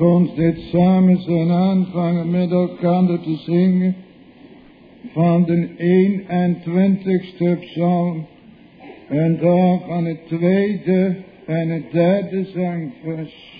ons dit samen zijn aanvangen met elkaar te zingen van de 21ste psalm en dan van het tweede en het derde zangvers.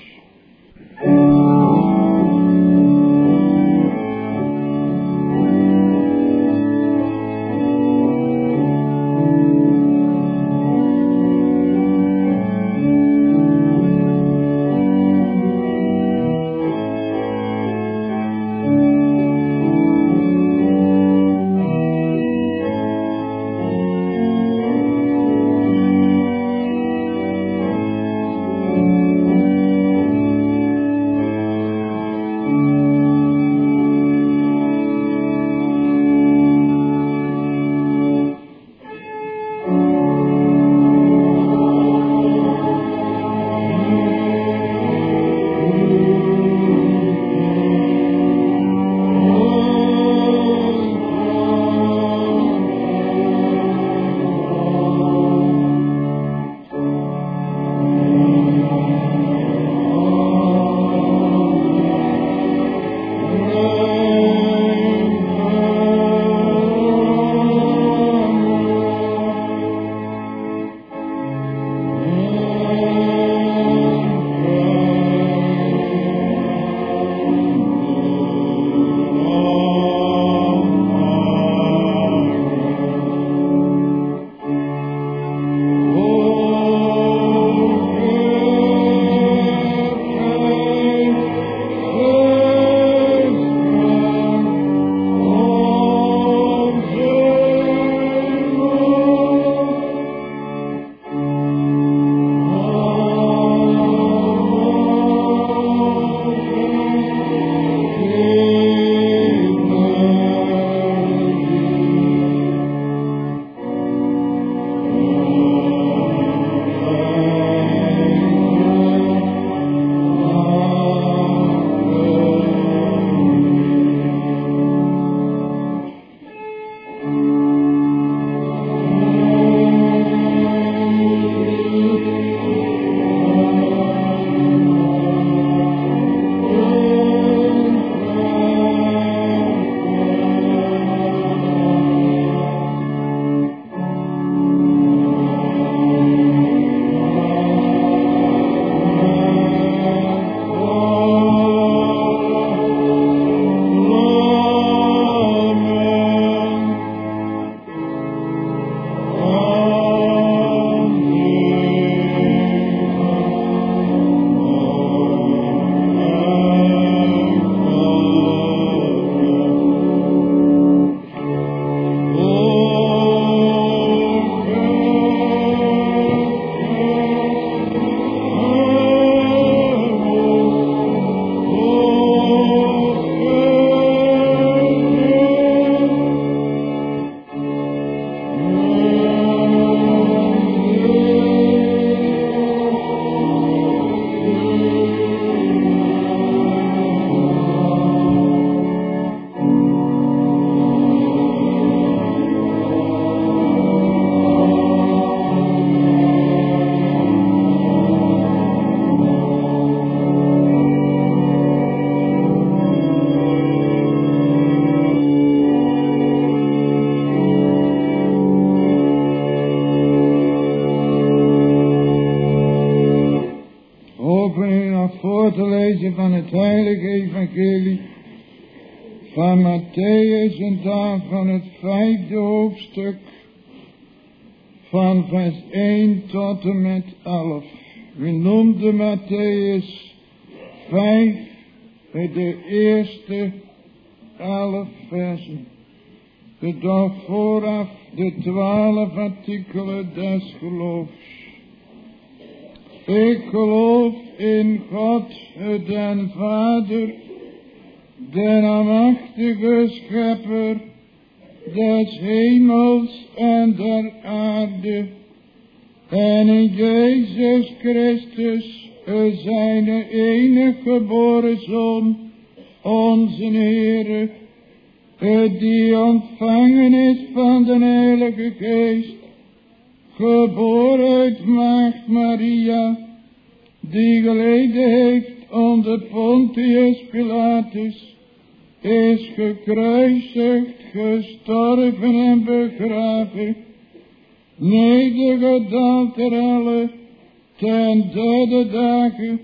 U noemde Matthäus 5 de eerste elf versen. De dag vooraf de twaalf artikelen des geloofs. Ik geloof in God, den Vader, den almachtige schepper des hemels en der aarde en in Jezus Christus, zijn enige geboren Zoon, onze Heer, die ontvangen is van de Heilige Geest, geboren uit Maagd Maria, die geleden heeft onder Pontius Pilatus, is gekruisigd, gestorven en begraven, nedergedaald ter alle, ten derde dagen,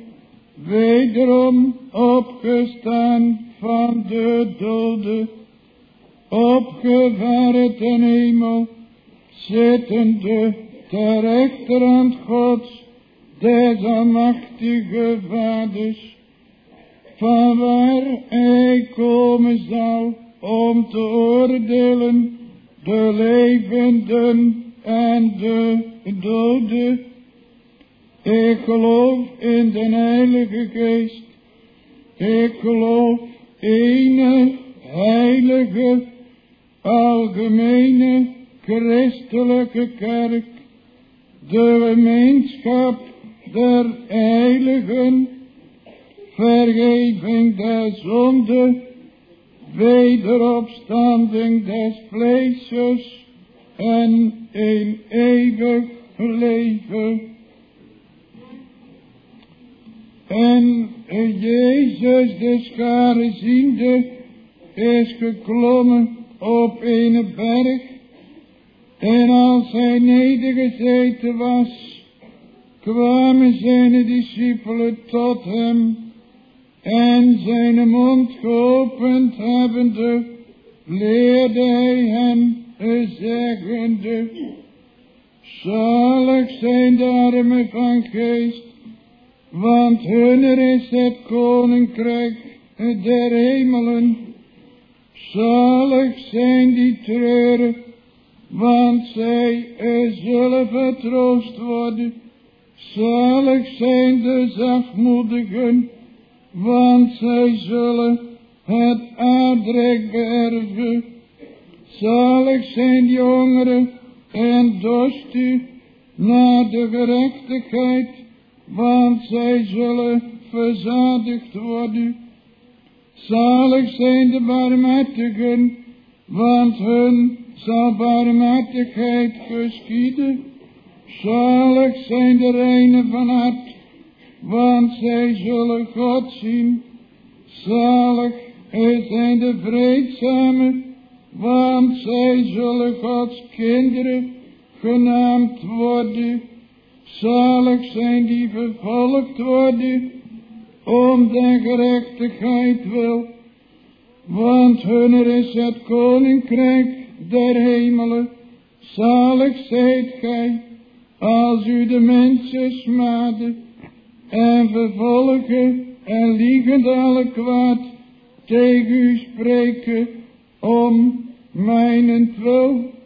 wederom opgestaan van de doden, opgevaren ten hemel, zittende ter rechterhand Gods, des almachtige vaders, van waar hij komen zal om te oordelen de levenden en de doden. Ik geloof in de Heilige Geest. Ik geloof in een heilige, algemene, christelijke kerk. De gemeenschap der heiligen, vergeving der zonde, wederopstanding des vleesjes en een eeuwig leven. En Jezus de schare ziende is geklommen op een berg. En als hij nedergezeten was, kwamen zijn discipelen tot hem. En zijn mond geopend hebbende, leerde hij hen zeggende, zalig zijn de armen van geest, want hunner is het koninkrijk der hemelen. Zalig zijn die treuren, want zij zullen vertroost worden. Zalig zijn de zachtmoedigen, want zij zullen het aardrijk beërven. Zalig zijn die jongeren en dorsten naar de gerechtigheid, want zij zullen verzadigd worden. Zalig zijn de barmhartigen, want hun zal barmhartigheid geschieden. Zalig zijn de reinen van hart, want zij zullen God zien. Zalig zijn de vreedzamen, want zij zullen Gods kinderen genaamd worden. Zalig zijn die vervolgd worden, om de gerechtigheid wil, want hunner is het koninkrijk der hemelen. Zalig zijt gij, als u de mensen smaden en vervolgen en liegend alle kwaad tegen u spreken om mijnentwil.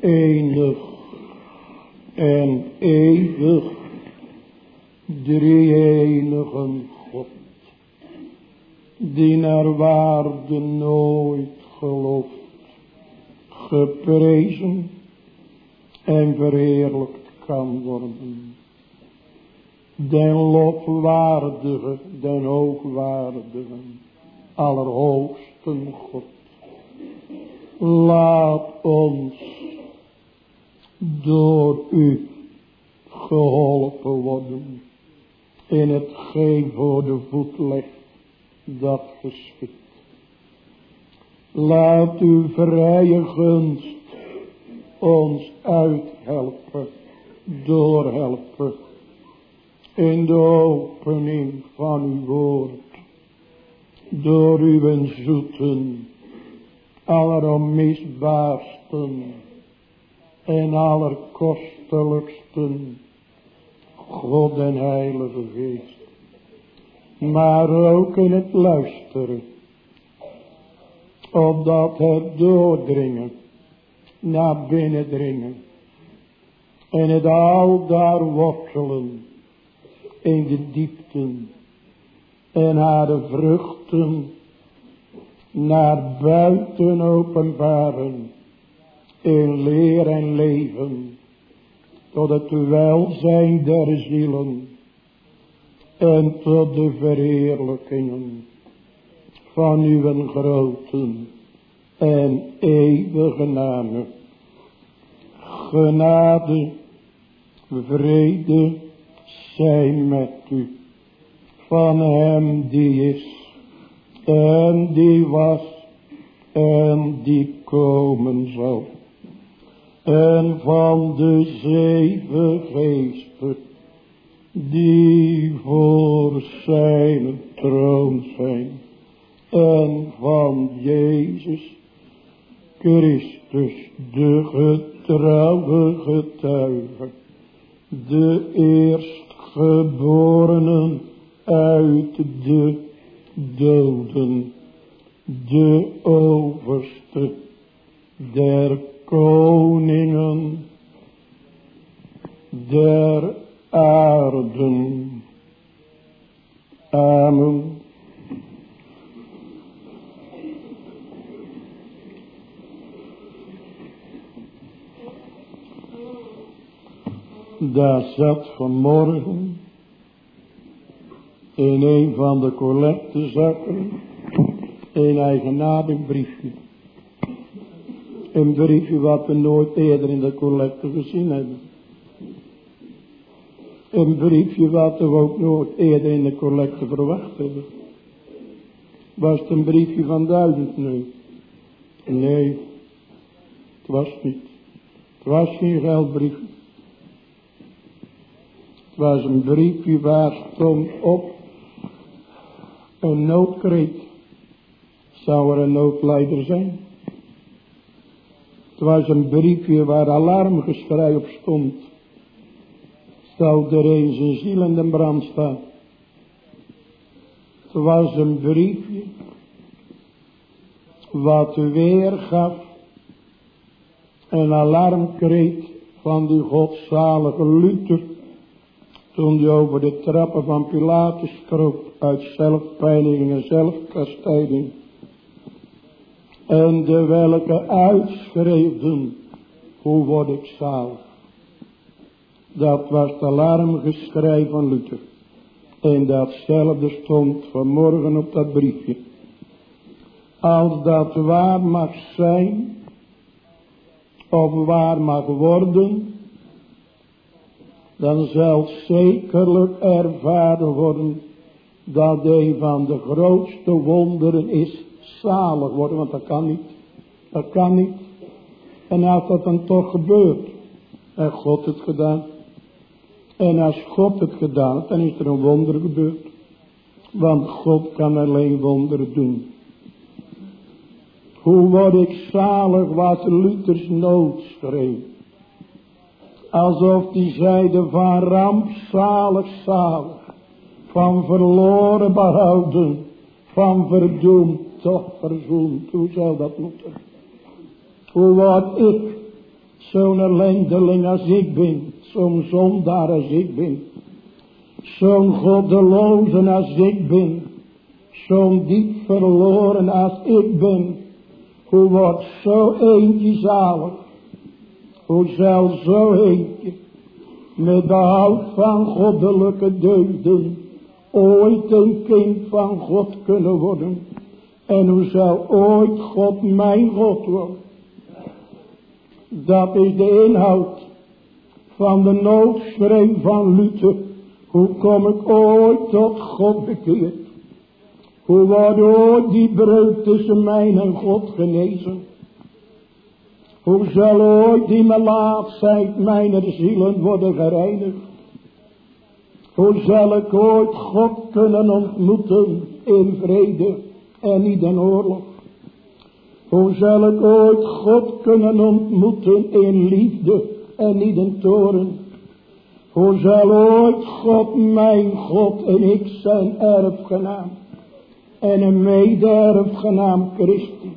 Enig en eeuwig drie-enigen God, die naar waarde nooit gelooft, geprezen en verheerlijkt kan worden. Den lofwaardige, den hoogwaardige, allerhoogsten God. Laat ons door u geholpen worden in hetgeen voor de voet ligt dat geschikt. Laat uw vrije gunst ons uithelpen, doorhelpen in de opening van uw woord. Door uw zoeten, alleronmisbaarsten en allerkostelijksten God en Heilige Geest. Maar ook in het luisteren. Opdat het doordringen. Naar binnen dringen. En het al daar wortelen. In de diepten. En haar vruchten. Naar buiten openbaren. In leer en leven tot het welzijn der zielen en tot de verheerlijkingen van uw grote en eeuwige namen. Genade, vrede zijn met u. Van hem die is en die was en die komen zal. En van de zeven geesten die voor zijn troon zijn. En van Jezus Christus, de getrouwe getuige, de eerstgeborenen uit de doden, de overste der koningen der aarden. Amen. Daar zat vanmorgen in een van de collectezakken een eigenaardig briefje. Een briefje wat we nooit eerder in de collecte gezien hebben. Een briefje wat we ook nooit eerder in de collecte verwacht hebben. Was het een briefje van duizend? Nee. Nee, het was niet. Het was geen geldbriefje. Was een briefje waar stond op een noodkreet. Zou er een noodleider zijn? Het was een briefje waar alarmgeschrei op stond. Zou er eens een ziel in de brand staan. Het was een briefje wat weergaf een alarmkreet van die godzalige Luther toen hij over de trappen van Pilatus kroop uit zelfpijniging en zelfkastijding. En de welke uitschreefden, hoe word ik zalig. Dat was het alarmgeschrei van Luther. En datzelfde stond vanmorgen op dat briefje. Als dat waar mag zijn, of waar mag worden, dan zal zekerlijk ervaren worden dat een van de grootste wonderen is zalig worden, want dat kan niet. Dat kan niet. En als dat dan toch gebeurt, en God het gedaan. En als God het gedaan heeft, dan is er een wonder gebeurd. Want God kan alleen wonderen doen. Hoe word ik zalig wat Luthers nood schreef. Alsof die zeide van rampzalig zalig. Van verloren behouden. Van verdoemd toch verzoend. Hoe zou dat moeten? Hoe word ik zo'n ellendeling als ik ben. Zo'n zondaar als ik ben. Zo'n goddeloze als ik ben. Zo'n diep verloren als ik ben. Hoe wordt zo eentje zalig? Hoe zal zo eentje met behoud van goddelijke deugden ooit een kind van God kunnen worden? En hoe zal ooit God mijn God worden? Dat is de inhoud van de noodschreef van Luther. Hoe kom ik ooit tot God bekeerd? Hoe wordt ooit die breuk tussen mij en God genezen? Hoe zal ooit die melaatsheid mijn zielen worden gereinigd? Hoe zal ik ooit God kunnen ontmoeten in vrede en niet in oorlog? Hoe zal ik ooit God kunnen ontmoeten in liefde en niet in toren? Hoe zal ooit God mijn God en ik zijn erfgenaam en een mede-erfgenaam Christi?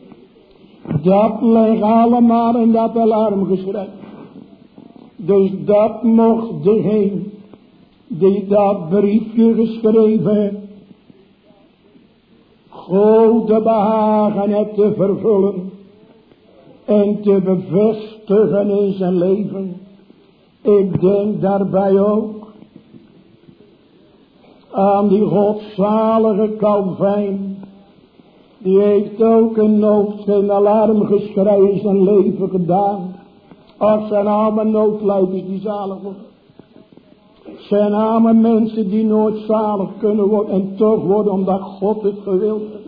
Dat ligt allemaal in dat alarmgeschrei. Dus dat mocht degene die dat briefje geschreven. Grote behagen het te vervullen. En te bevestigen in zijn leven. Ik denk daarbij ook aan die godzalige Calvijn Die heeft ook een nood, zijn alarmgeschrei in zijn leven gedaan. Ach, zijn arme noodluiders die zalig worden. Zijn arme mensen die nooit zalig kunnen worden en toch worden omdat God het gewild heeft.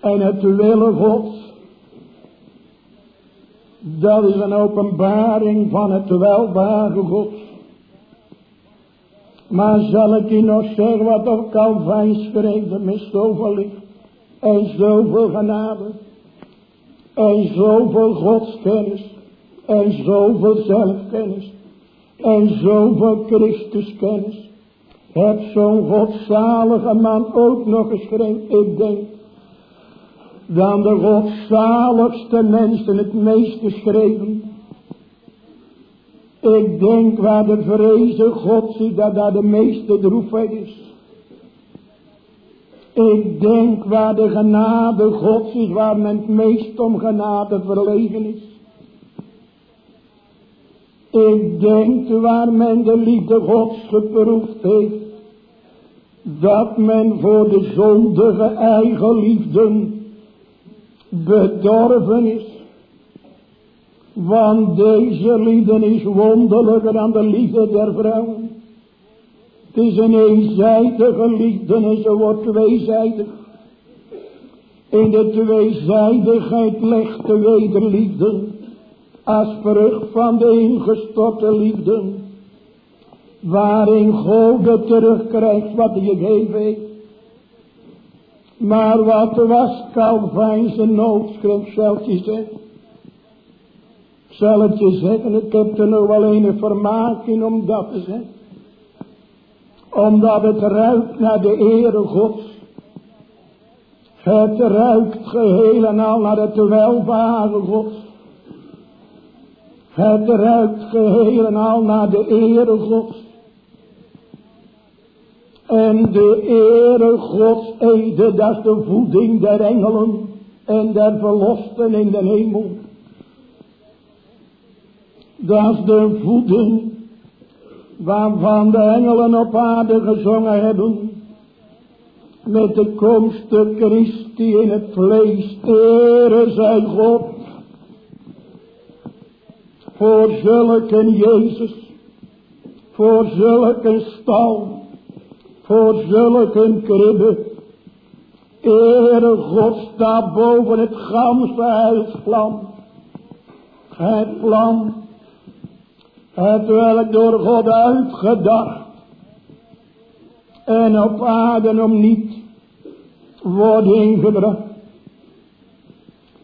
En het willen Gods. Dat is een openbaring van het welbare God. Maar zal ik u nog zeggen wat op Calvijn schreef, met zoveel licht en zoveel genade en zoveel godskennis en zoveel zelfkennis en zoveel Christuskennis. Heb zo'n godzalige man ook nog geschreven, ik denk, dan de godzaligste mensen het meest geschreven. Ik denk waar de vreze God ziet dat daar de meeste droefheid is. Ik denk waar de genade Gods is, waar men het meest om genade verlegen is. Ik denk waar men de liefde Gods geproefd heeft, dat men voor de zondige eigenliefden bedorven is. Want deze liefde is wonderlijker dan de liefde der vrouwen. Het is een eenzijdige liefde en ze wordt tweezijdig. In de tweezijdigheid legt de wederliefde als vrucht van de ingestorte liefde. Waarin God terugkrijgt wat hij gegeven heeft. Maar wat was Calvijn zijn noodschrift, zelfs je zegt. Zal het je zeggen, ik heb er nog alleen een vermaak in om dat te zeggen. Omdat het ruikt naar de ere Gods. Het ruikt geheel en al naar het welvaren Gods. Het ruikt geheel en al naar de ere Gods. En de ere Gods ede, dat is de voeding der engelen en der verlosten in de hemel. Dat is de voeding waarvan de engelen op aarde gezongen hebben. Met de komst Christi in het vlees, ere zij God. Voor zulke Jezus, voor zulke stal, voor zulke kribbe. Ere God staat boven het ganse huisplan. Het plan het welk door God uitgedacht. En op aarde om niet wordt ingebracht.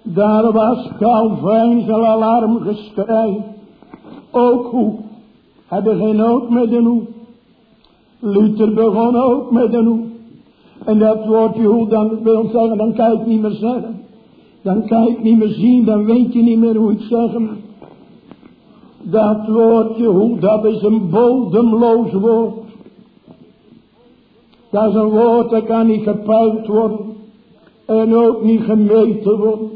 Daar was Calvijn zijn alarmgeschrei. Ook hoe. Hij begon ook met een hoe. Luther begon ook met een hoe. En dat woordje hoe dan wil zeggen, dan kan ik niet meer zeggen. Dan kan ik niet meer zien, dan weet je niet meer hoe ik zeggen dat woordje hoe, dat is een bodemloos woord. Dat is een woord dat kan niet gepeild worden. En ook niet gemeten worden.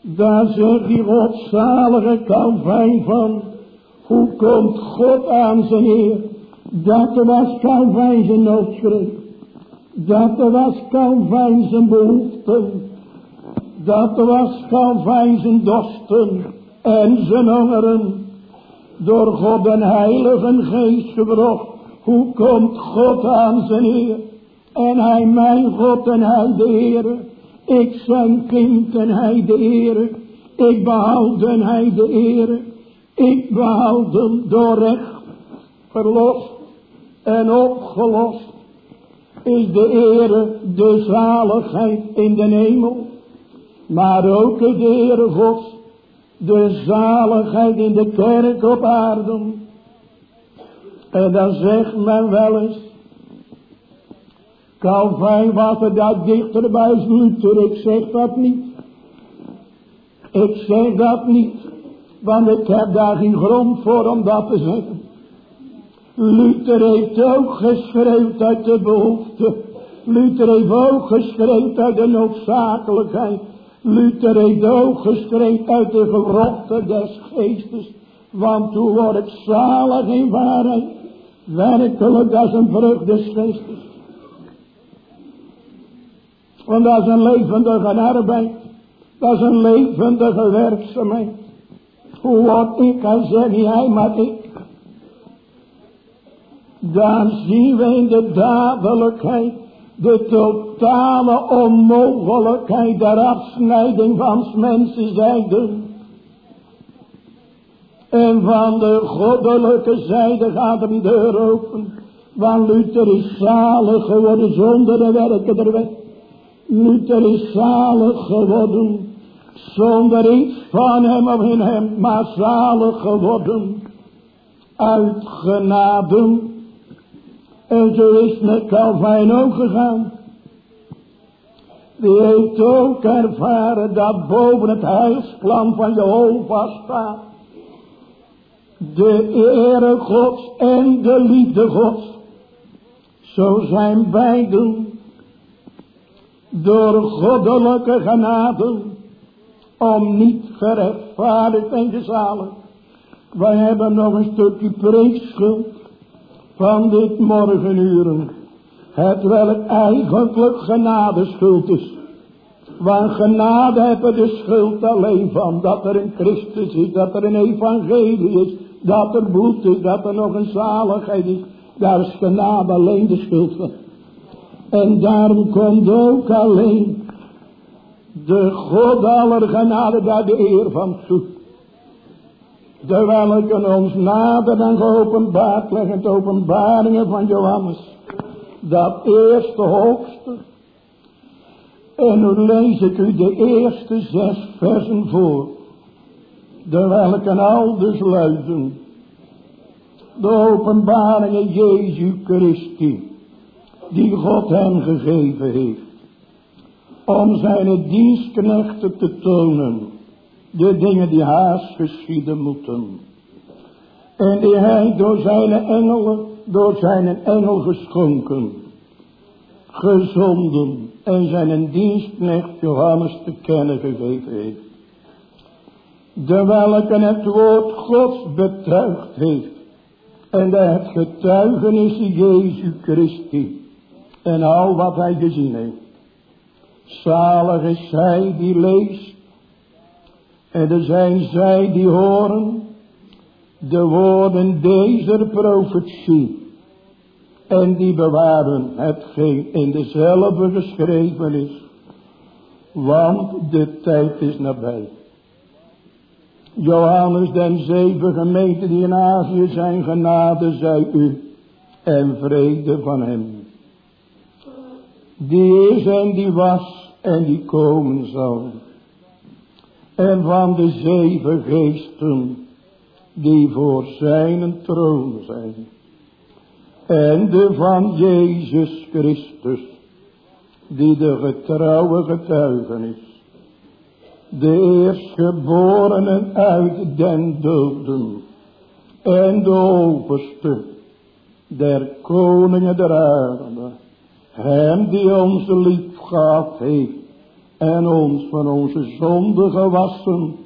Daar zegt die godzalige Calvijn van. Hoe komt God aan zijn Heer? Dat was Calvijn zijn noodschrift. Dat was Calvijn zijn behoeften. Dat was Calvijn zijn dorsten en zijn hongeren. Door God en heilige geest gebracht. Hoe komt God aan zijn Heer? En hij mijn God en hij de Heer. Ik zijn kind en hij de Heer. Ik behoud en hij de Heer. Ik behoud hem door recht verlost en opgelost. Is de Heer de zaligheid in de hemel. Maar ook de Heer Gods de zaligheid in de kerk op aarde. En dan zegt men wel eens, Calvijn was er dat dichterbij als Luther, ik zeg dat niet. Ik zeg dat niet, want ik heb daar geen grond voor om dat te zeggen. Luther heeft ook geschreven uit de behoefte. Luther heeft ook geschreven uit de noodzakelijkheid. Luther heeft ook gestreed uit de gerofte des geestes. Want toen word ik zalig in waarheid. Werkelijk als een vrucht des geestes. Want dat is een levendige arbeid. Dat is een levendige werkzaamheid. Hoe wordt ik, kan zeggen jij, maar ik. Dan zien we in de dadelijkheid de totale onmogelijkheid der afsnijding van mensen zijde. En van de goddelijke zijde gaat een deur open. Want Luther is zalig geworden zonder de werken der wet. Luther is zalig geworden zonder iets van hem of in hem, maar zalig geworden uit. En zo is met Calvijn ook gegaan. Die heeft ook ervaren dat boven het heilsplan van Jehovah staat. De ere gods en de liefde gods. Zo zijn beiden door goddelijke genade om niet gerechtvaardigd en gezaligd. Wij hebben nog een stukje preekschuld van dit morgenuren. Het welk eigenlijk genadeschuld is. Want genade hebben de schuld alleen van dat er een Christus is, dat er een evangelie is, dat er bloed is, dat er nog een zaligheid is. Daar is genade alleen de schuld van. En daarom komt ook alleen de God aller genade daar de eer van toe. De welke ons nader en geopenbaard leggen, de openbaringen van Johannes. Dat eerste hoofdstuk. En nu lees ik u de eerste zes versen voor. De al dus luiden. De openbaringen Jezus Christi. Die God hem gegeven heeft. Om zijn dienstknechten te tonen de dingen die haast geschieden moeten. En die hij door zijn engelen, door zijn engel geschonken, gezonden en zijn dienstknecht Johannes te kennen gegeven heeft. De welke het woord Gods betuigd heeft. En het getuigenis Jezus Christi. En al wat hij gezien heeft. Zalig is zij die leest en er zijn zij die horen de woorden deze profetie. En die bewaren hetgeen in dezelfde geschreven is. Want de tijd is nabij. Johannes den zeven gemeenten die in Azië zijn genade zij u. En vrede van hem. Die is en die was en die komen zal en van de zeven geesten die voor zijn troon zijn. En de van Jezus Christus, die de getrouwe getuigen is. De eerstgeborenen uit den doden. En de overste der koningen der aarde. Hem die ons lief heeft en ons van onze zonde gewassen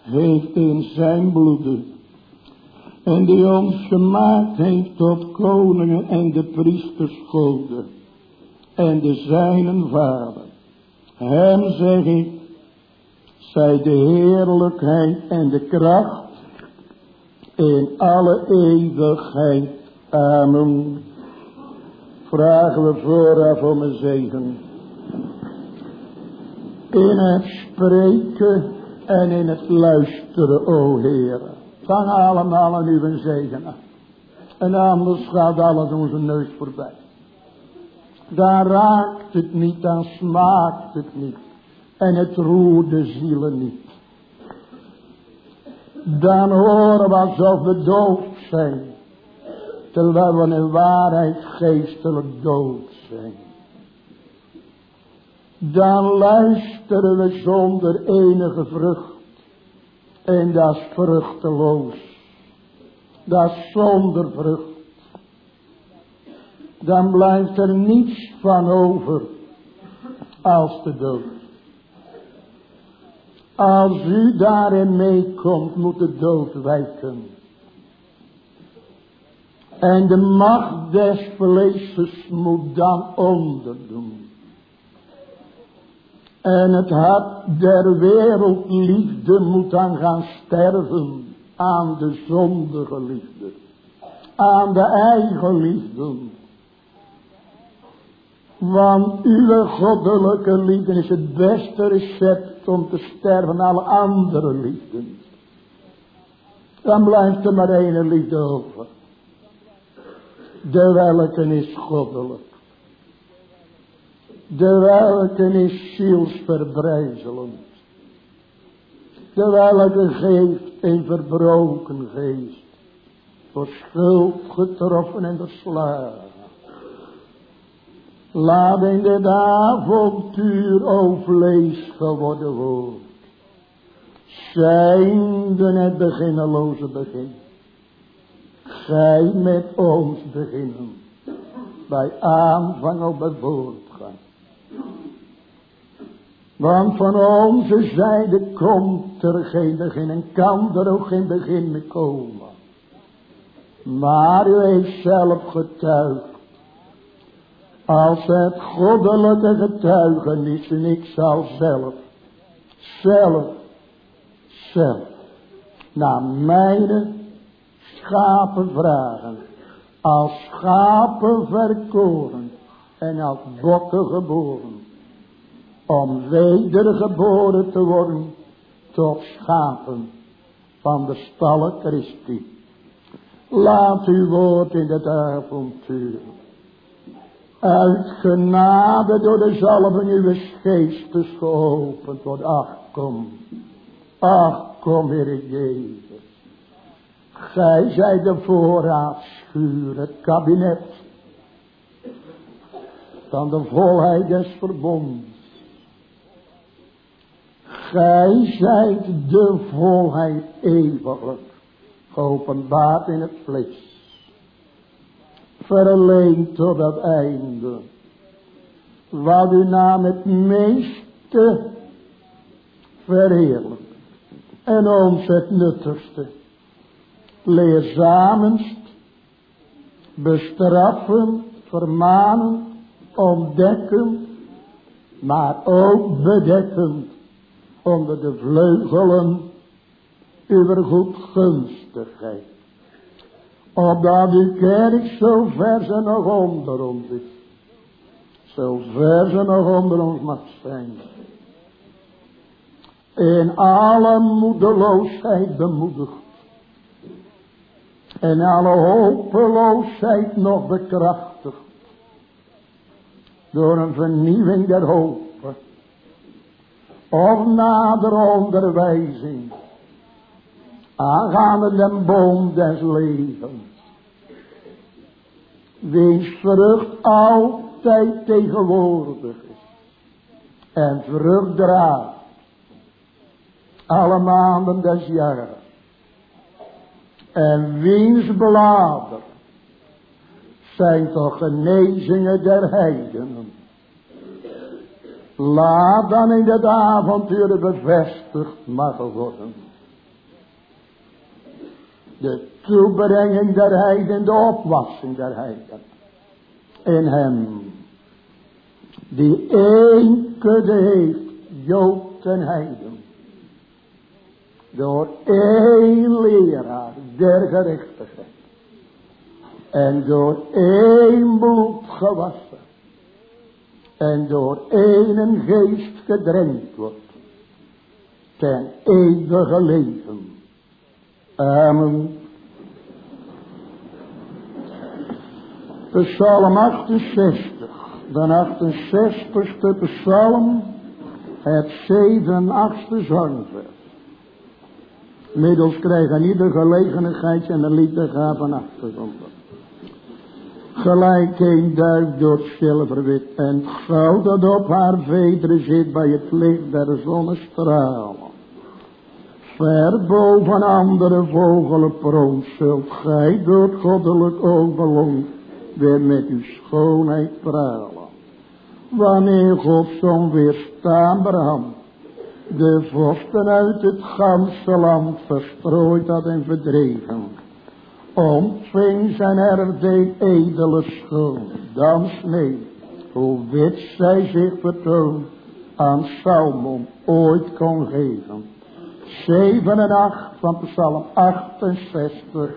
heeft in zijn bloed. En die ons gemaakt heeft tot koningen en de priesters goden. En de zijnen vader. Hem zeg ik, zij de heerlijkheid en de kracht in alle eeuwigheid. Amen. Vragen we vooraf om een zegen in het spreken en in het luisteren, o Heer. Vang allemaal aan uw zegen. En anders gaat alles onze neus voorbij. Daar raakt het niet, dan smaakt het niet. En het roert de zielen niet. Dan horen we alsof we dood zijn. Terwijl we in waarheid geestelijk dood zijn dan luisteren we zonder enige vrucht. En dat is vruchteloos. Dat zonder vrucht. Dan blijft er niets van over als de dood. Als u daarin meekomt, moet de dood wijken. En de macht des vleesjes moet dan onderdoen. En het hart der wereldliefde moet dan gaan sterven aan de zondige liefde. Aan de eigen liefde. Want uw goddelijke liefde is het beste recept om te sterven aan alle andere liefden. Dan blijft er maar één liefde over. De welke is goddelijk. De welke is zielsverbrijzelend. De welke geeft een verbroken geest. Voor schuld getroffen en verslagen. Laat in dit avontuur o vlees geworden wordt. Zijnde het beginneloze begin. Gij met ons beginnen. Bij aanvang op het voortgang. Want van onze zijde komt er geen begin en kan er ook geen begin komen. Maar u heeft zelf getuigd. Als het goddelijke getuigenis en ik zal zelf, zelf, zelf, naar mijn schapen vragen. Als schapen verkoren en als bokken geboren. Om wedergeboren te worden tot schapen van de stallen Christi. Laat uw woord in het avontuur. Uit genade door de zalving uw geestes geopend wordt. Ach kom. Ach kom Heer Jezus. Gij zijt de voorraadschuur, het kabinet. Van de volheid des verbonds. Gij zijt de volheid eeuwig geopenbaard in het vlees. Verleend tot dat einde. Wat u naam het meeste verheerlijk. En ons het nuttigste. Leerzamenst. Bestraffen. Vermanen. Ontdekken. Maar ook bedekken. Onder de vleugelen uw goedgunstigheid. Opdat uw kerk zo ver ze nog onder ons is. Zo ver ze nog onder ons mag zijn. In alle moedeloosheid bemoedigd. En alle hopeloosheid nog bekrachtigd. Door een vernieuwing der hoop. Of nader onderwijzing aangaande den boom des levens. Wiens vrucht altijd tegenwoordig. En vrucht draagt. Alle maanden des jaren. En wiens blader zijn toch genezingen der heidenen. Laat dan in het avontuur bevestigd mag worden de toebrenging der heiden, de opwassing der heiden. In hem, die één kudde heeft, Jood en heiden. Door één leraar der gerechtigheid. En door één bloed gewassen. En door één geest gedrenkt wordt. Ten eeuwige leven. Amen. Psalm 68. De 68ste psalm. Het 7 achtste zangvers. Middels krijgen ieder gelegenheid en een lied te gaan van. Gelijk een duif door zilverwit en goud dat op haar vederen zit bij het licht der zonnestralen. Ver boven andere vogelen proont zult gij door goddelijk oog weer met uw schoonheid pralen. Wanneer God zo'n weerstaanbaar hand de vorsten uit het ganse land verstrooid had en verdreven, ontving zijn erfdeel edele schoon. Dan sneeuw, hoe wit zij zich betoond aan Salmon ooit kon geven. 7 en 8 van Psalm 68.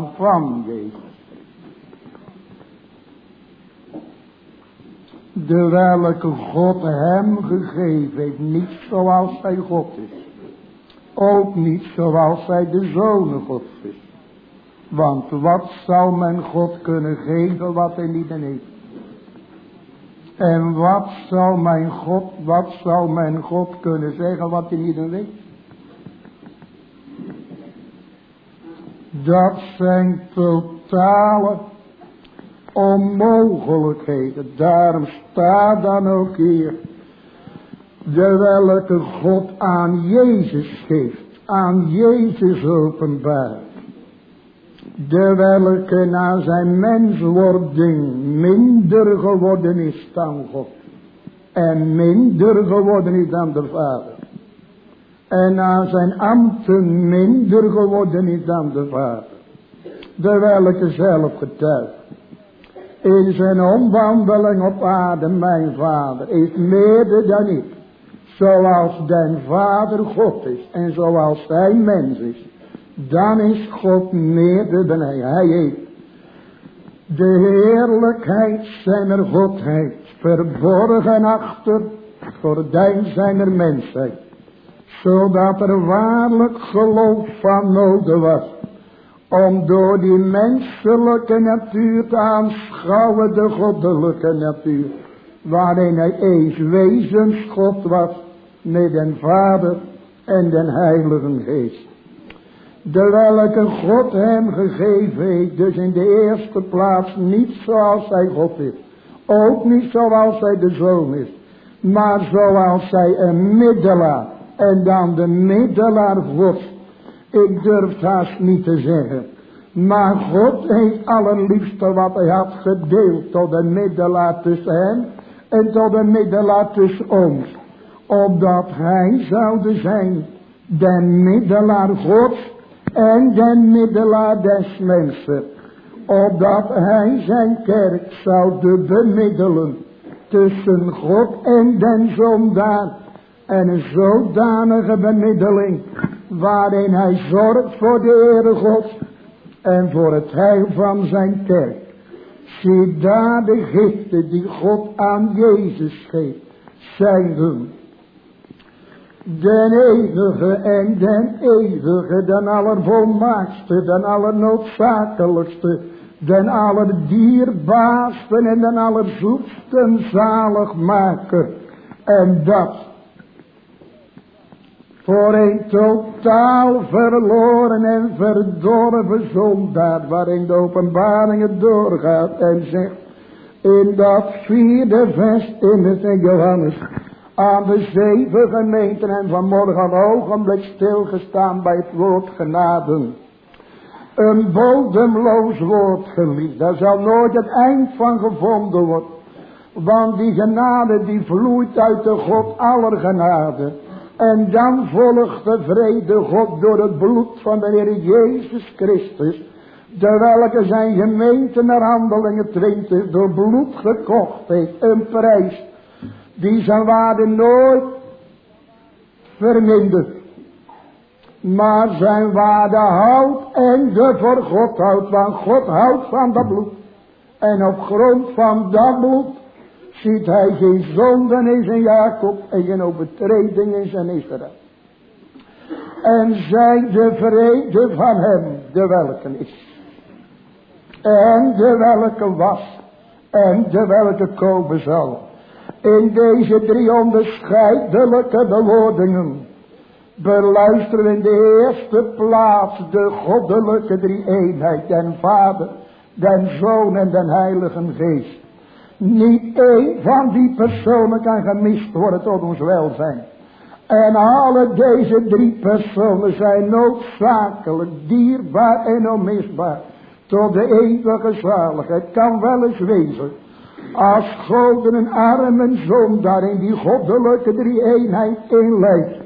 Van Jezus. De welke God hem gegeven heeft, niet zoals hij God is. Ook niet zoals hij de Zoon Gods is. Want wat zou men God kunnen geven wat hij niet heeft? En wat zou mijn God, wat zou mijn God kunnen zeggen wat hij niet weet? Dat zijn totale onmogelijkheden. Daarom staat dan ook hier. De welke God aan Jezus geeft. Aan Jezus openbaar. De welke na zijn menswording minder geworden is dan God. En minder geworden is dan de Vader. En na zijn ambten minder geworden is dan de Vader. De welke zelf getuigt. In zijn omwandeling op aarde, mijn vader, is meer dan ik. Zoals den vader God is en zoals hij mens is. Dan is God meer dan hij. Hij heeft de heerlijkheid zijner godheid verborgen achter gordijn zijner mensheid. Zodat er waarlijk geloof van nodig was om door die menselijke natuur te aanschouwen de goddelijke natuur, waarin hij eens wezens God was met den Vader en den Heilige Geest. De welke God hem gegeven heeft, dus in de eerste plaats niet zoals hij God is, ook niet zoals hij de Zoon is, maar zoals hij een middelaar en dan de middelaar wordt ik durf haast niet te zeggen. Maar God heeft allerliefste wat hij had gedeeld tot een middelaar tussen hem en tot een middelaar tussen ons. Opdat hij zoude zijn den middelaar Gods en den middelaar des mensen. Opdat hij zijn kerk zoude bemiddelen tussen God en den zondaar. En een zodanige bemiddeling waarin hij zorgt voor de ere God en voor het heil van zijn kerk. Zie daar de giften die God aan Jezus geeft, zijn hun. Den eeuwige en den eeuwige, den allervolmaakste, den allernoodzakelijkste, den allerdierbaarste en den allerzoetste zaligmaker. En dat voor een totaal verloren en verdorven zondaar, waarin de openbaring het doorgaat en zegt, in dat vierde vers in het Johannes, aan de zeven gemeenten en vanmorgen een ogenblik stilgestaan bij het woord genaden. Een bodemloos woord geliefd, daar zal nooit het eind van gevonden worden. Want die genade die vloeit uit de God aller genade. En dan volgt de vrede God door het bloed van de Heer Jezus Christus. De welke zijn gemeente naar handelingen 20 door bloed gekocht heeft. Een prijs die zijn waarde nooit vermindert. Maar zijn waarde houdt en de voor God houdt. Want God houdt van dat bloed. En op grond van dat bloed ziet hij geen zonden in zijn Jacob en geen overtreding in zijn Israël. En zij de vrede van hem, de welke is. En de welke was. En de welke komen zal. In deze drie onderscheidelijke bewoordingen. Beluisteren in de eerste plaats de goddelijke drie eenheid. Den Vader, den Zoon en den Heilige Geest. Niet één van die personen kan gemist worden tot ons welzijn. En alle deze drie personen zijn noodzakelijk, dierbaar en onmisbaar. Tot de eeuwige zaligheid. kan wel eens wezen. Als God een arme zondaar in die goddelijke drie eenheid inleidt.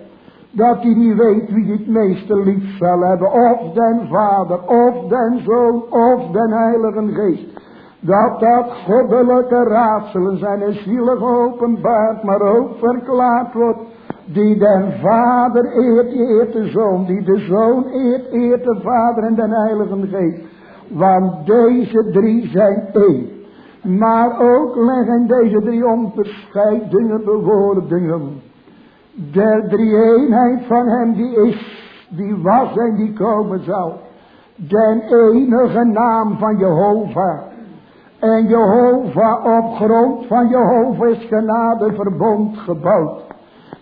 Dat hij niet weet wie het meeste lief zal hebben. Of den Vader, of den Zoon, of den Heilige Geest. Dat dat goddelijke raadselen zijn en zielig openbaard, maar ook verklaard wordt. Die den Vader eert, eert de Zoon. Die de Zoon eert, eert de Vader en den Heilige Geest. Want deze drie zijn één. Maar ook leggen deze drie onverscheidene bewoordingen. De drie eenheid van hem die is, die was en die komen zal. Den enige naam van Jehovah. En Jehovah op grond van Jehovah is genade verbond gebouwd.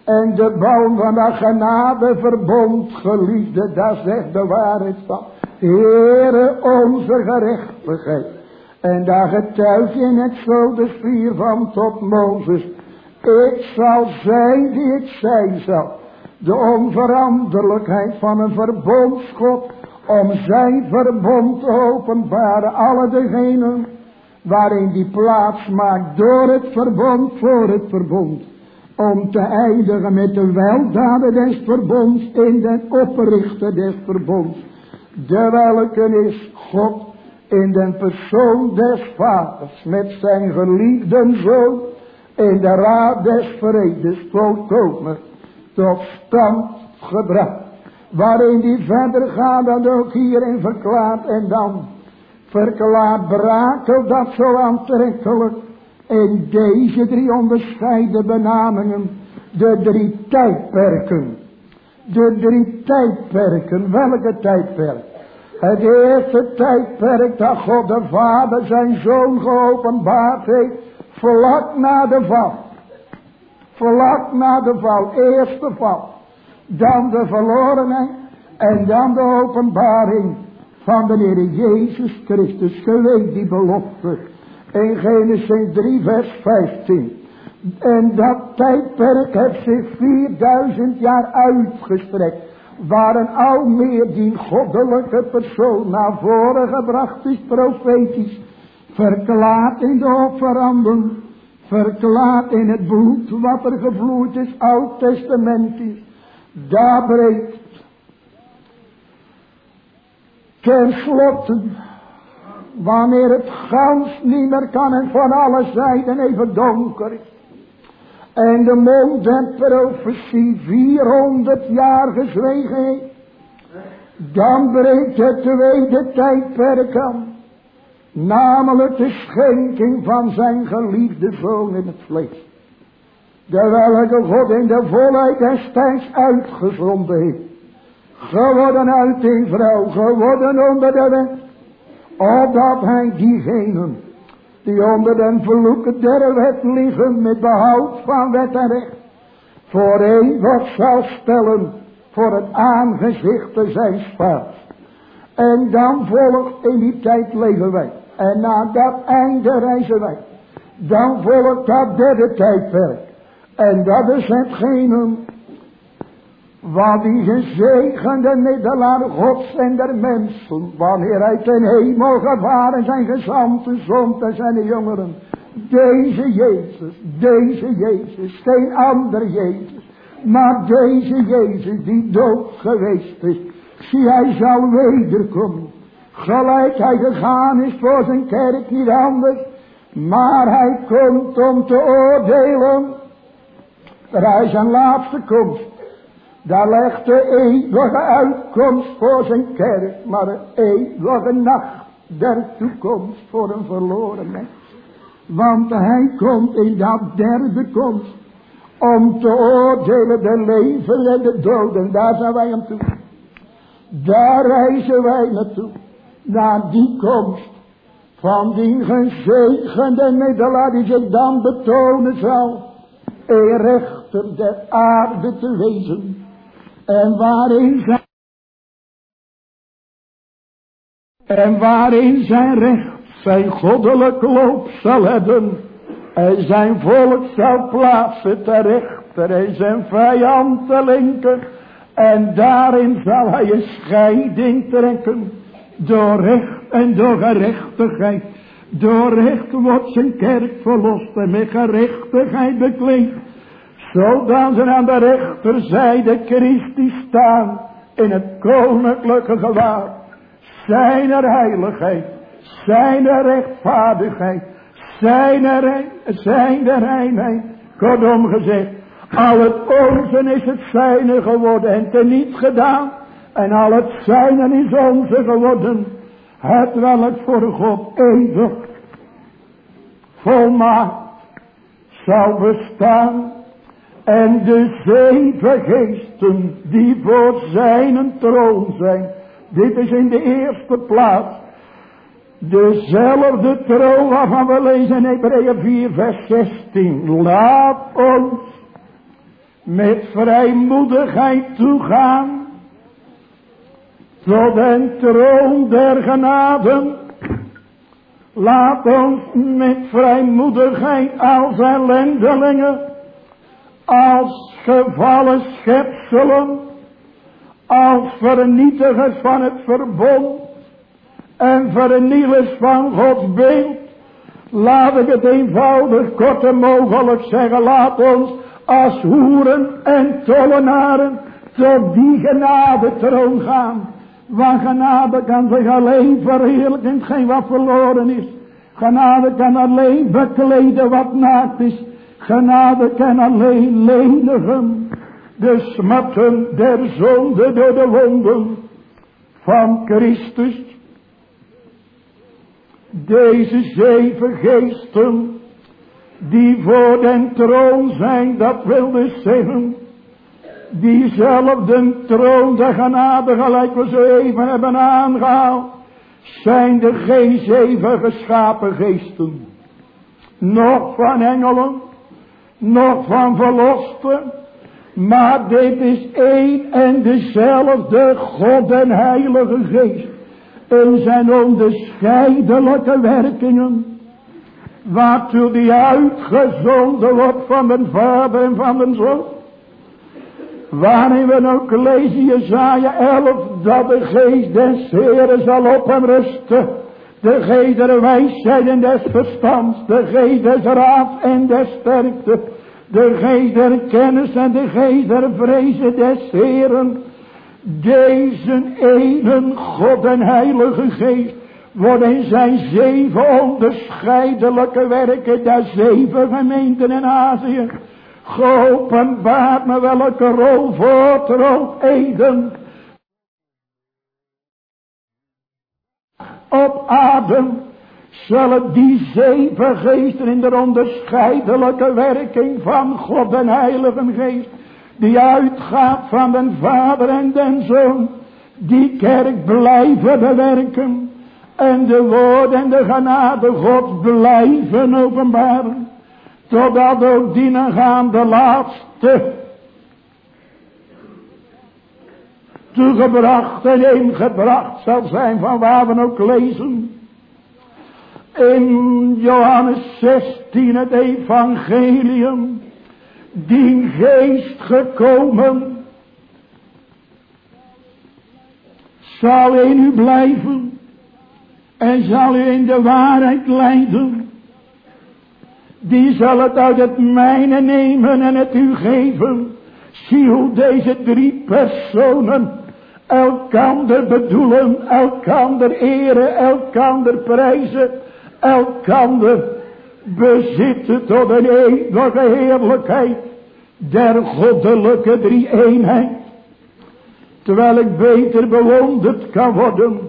En de bouw van dat genade verbond geliefde, dat zegt de waarheid van. Heere onze gerechtigheid. En daar getuig net zo de spier van tot Mozes. Ik zal zijn die ik zijn zal. De onveranderlijkheid van een verbondsgod. Om zijn verbond te openbaren. Alle degenen waarin die plaats maakt door het verbond voor het verbond. Om te eindigen met de weldaden des verbonds in den oprichter des verbonds. De welke is God in den persoon des vaders met zijn geliefde zoon in de raad des vredes volkomen tot stand gebracht. Waarin die verder gaat dan ook hierin verklaart en dan verklaart Brakel dat zo aantrekkelijk in deze drie onderscheiden benamingen de drie tijdperken. De drie tijdperken, welke tijdperk? Het eerste tijdperk dat God de Vader zijn Zoon geopenbaard heeft, vlak na de val. Vlak na de val, eerste val. Dan de verlorenheid en dan de openbaring van de Heer Jezus Christus. Geleid die belofte in Genesis 3 vers 15. En dat tijdperk heeft zich 4000 jaar uitgestrekt. Waren al meer die goddelijke persoon naar voren gebracht is profetisch. Verklaard in de offeranden. Verklaard in het bloed wat er gevloeid is, oud testamentisch. Daar breekt ten slotte wanneer het gans niet meer kan en van alle zijden even donker is. En de mond der profetie 400 jaar gezwegen heeft. Dan breekt het tweede tijdperk aan. Namelijk de schenking van zijn geliefde zoon in het vlees. De welke God in de volheid des tijds uitgezonden heeft. Geworden uit een vrouw, geworden onder de wet opdat hij diegenen die onder den vloeken der wet liggen met behoud van wet en recht, voor eeuwig zal stellen voor het aangezicht zijn spaat. En dan volgt in die tijd leven wij. En na dat einde reizen wij. Dan volgt dat derde tijdperk. En dat is hetgene wat die gezegende middelaar gods en der mensen, wanneer hij ten hemel gevaren zijn gezanten zond en zijn jongeren. Deze Jezus, deze Jezus, geen ander Jezus, maar deze Jezus die dood geweest is. Zie hij zal wederkomen. Gelijk hij gegaan is voor zijn kerk niet anders, maar hij komt om te oordelen. Er is zijn laatste komst. Daar legt de eeuwige uitkomst voor zijn kerk, maar de eeuwige nacht der toekomst voor een verloren mens. Want hij komt in dat derde komst om te oordelen de leven en de doden. Daar zijn wij aan toe. Daar reizen wij naartoe. Naar die komst van die gezegende middelaar die zich dan betonen zal. Een rechter der aarde te wezen en waarin zijn, en waarin zijn recht zijn goddelijk loop zal hebben. En zijn volk zal plaatsen ter rechter en zijn vijand te linker. En daarin zal hij een scheiding trekken. Door recht en door gerechtigheid. Door recht wordt zijn kerk verlost en met gerechtigheid bekleed zodat ze aan de rechterzijde Christi staan in het koninklijke gewaar. Zijn er heiligheid, zijn rechtvaardigheid, zijn, rein, zijn reinheid. Kortom gezegd, al het onze is het zijne geworden en teniet gedaan. En al het zijne is onze geworden. Het welk voor God eeuwig volmaakt zal bestaan. En de zeven geesten die voor zijn troon zijn. Dit is in de eerste plaats. Dezelfde troon waarvan we lezen in Hebreeën 4 vers 16. Laat ons met vrijmoedigheid toegaan tot den troon der genade. Laat ons met vrijmoedigheid als ellendelingen, als gevallen schepselen, als vernietigers van het verbond en vernielers van Gods beeld. Laat ik het eenvoudig kort en mogelijk zeggen, laat ons als hoeren en tollenaren tot die genade troon gaan. Want genade kan zich alleen verheerlijken, geen wat verloren is. Genade kan alleen bekleden wat naakt is. Genade kan alleen lenigen de smatten der zonde door de wonden van Christus. Deze zeven geesten die voor den troon zijn, dat wil dus zeggen, diezelfde troon de genade gelijk we zo even hebben aangehaald, zijn de geen zeven geschapen geesten. Nog van engelen, nog van verlosten, maar dit is één en dezelfde God en Heilige Geest. In zijn onderscheidelijke werkingen waartoe die uitgezonden wordt van de Vader en van de Zoon. Waarin we ook lezen Jezaja 11 dat de geest des Heeren zal op hem rusten. De der wijsheid en des verstands, de des raad en des sterkte. De der kennis en de geest der vrezen des Heeren. Deze ene God en heilige geest worden zijn zeven onderscheidelijke werken der zeven gemeenten in Azië geopenbaard met welke rol voortrol Eden op adem zullen die zeven geesten in de onderscheidelijke werking van God en Heilige Geest, die uitgaat van den Vader en den Zoon, die kerk blijven bewerken en de woorden en de genade God blijven openbaren. Totdat ook de laatste toegebracht en ingebracht zal zijn van waar we ook lezen. In Johannes 16 het evangelium. Die geest gekomen zal in u blijven en zal u in de waarheid leiden. Die zal het uit het mijne nemen en het u geven. Zie hoe deze drie personen elkander bedoelen, elkander eren, elkander prijzen, elkander bezitten tot een eeuwige heerlijkheid der goddelijke drie eenheid. Terwijl ik beter bewonderd kan worden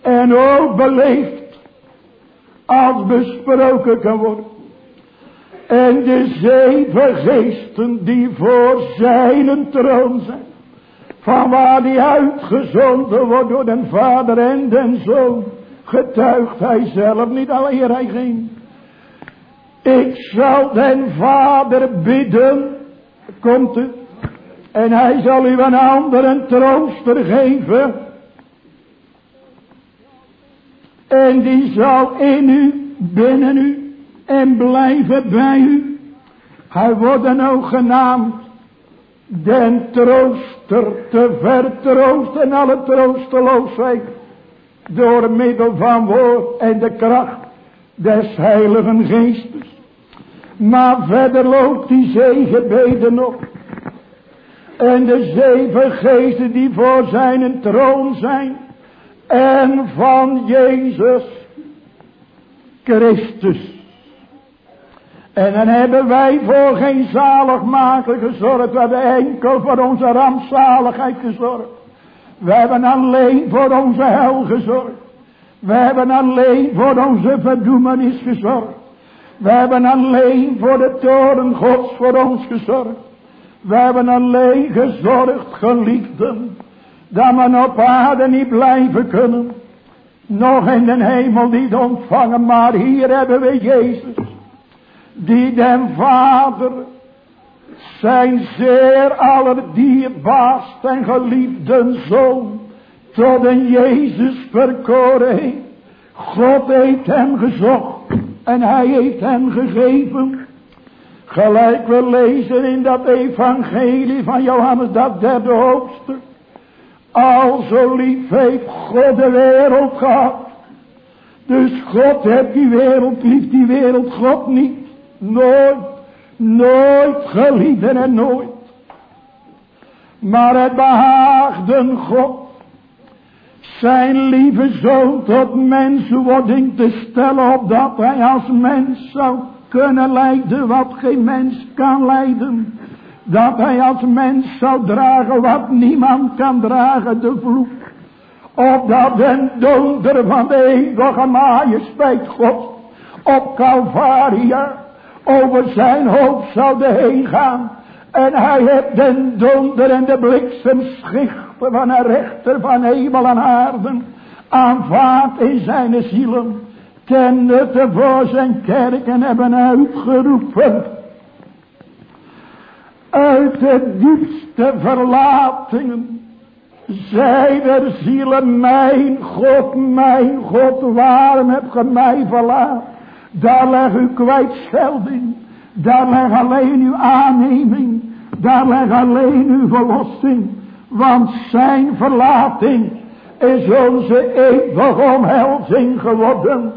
en ook beleefd als besproken kan worden. En de zeven geesten die voor zijn troon zijn. Van waar die uitgezonden wordt door den vader en den zoon. Getuigt hij zelf niet alleen hij ging. Ik zal den vader bidden. Komt het. En hij zal u een andere trooster geven en die zal in u, binnen u en blijven bij u. Hij wordt dan ook genaamd den trooster te vertroosten alle troosteloosheid. Door middel van woord en de kracht des heiligen geestes. Maar verder loopt die zegenbeden nog. En de zeven geesten die voor zijn troon zijn en van Jezus Christus. En dan hebben wij voor geen zaligmaker gezorgd. We hebben enkel voor onze rampzaligheid gezorgd. We hebben alleen voor onze hel gezorgd. We hebben alleen voor onze verdoemenis gezorgd. We hebben alleen voor de toren gods voor ons gezorgd. We hebben alleen gezorgd, geliefden, dat we op aarde niet blijven kunnen. Nog in de hemel niet ontvangen, maar hier hebben we Jezus die den Vader zijn zeer allerdierbaarst en geliefde Zoon tot een Jezus verkoren heeft. God heeft hem gezocht en hij heeft hem gegeven. Gelijk we lezen in dat evangelie van Johannes, dat derde hoofdstuk. Al zo lief heeft God de wereld gehad. Dus God heeft die wereld lief, die wereld God niet. Nooit, nooit geliefden en nooit. Maar het behaagde God zijn lieve zoon tot mensenwording te stellen, opdat hij als mens zou kunnen lijden wat geen mens kan lijden. Dat hij als mens zou dragen wat niemand kan dragen, de vloek. Opdat de donder van de eeuwige majesteit God op Calvaria over zijn hoofd zouden heen gaan. En hij heeft den donder en de bliksemschichten van een rechter van hemel en aarde aanvaard in zijn zielen. Ten nutte voor zijn kerken hebben uitgeroepen. Uit de diepste verlatingen. Zij der zielen, mijn God, mijn God, waarom heb ge mij verlaten? Daar leg uw kwijtschelding. Daar leg alleen uw aanneming. Daar leg alleen uw verlossing. Want zijn verlating is onze eeuwige omhelzing geworden.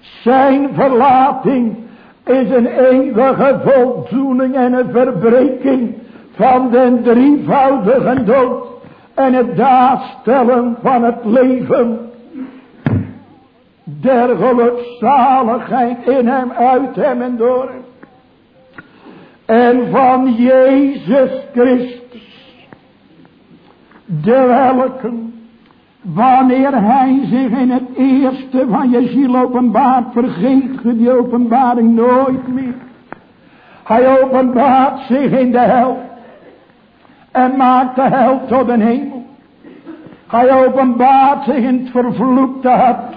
Zijn verlating is een eeuwige voldoening en een verbreking van den drievoudige dood. En het daarstellen van het leven der gelukzaligheid in hem, uit hem en door hem. En van Jezus Christus, de welke, wanneer hij zich in het eerste van je ziel openbaart, vergeet je die openbaring nooit meer. Hij openbaart zich in de hel en maakt de hel tot een hemel. Hij openbaart zich in het vervloekte hart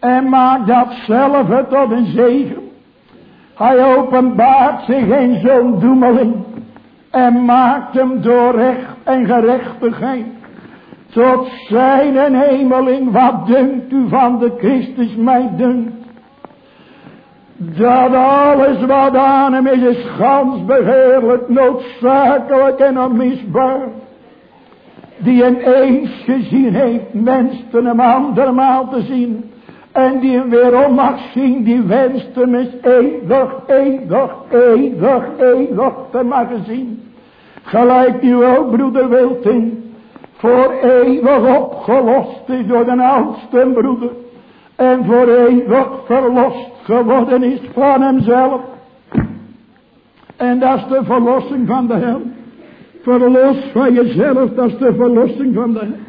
en maakt datzelfde tot een zegen. Hij openbaart zich in zo'n doemeling. En maakt hem door recht en gerechtigheid. Tot zijn en hemeling. Wat dunkt u van de Christus mij dunkt. Dat alles wat aan hem is, is gans begeerlijk, noodzakelijk en onmisbaar. Die een eens gezien heeft, mensen hem andermaal te zien. En die weer om mag zien, die wenst hem eens eeuwig, eeuwig, eeuwig, eeuwig te mogen zien. Gelijk die ook, broeder Wilting, voor eeuwig opgelost is door de oudste broeder. En voor eeuwig verlost geworden is van hemzelf. En dat is de verlossing van de hel. Verlos van jezelf, dat is de verlossing van de hel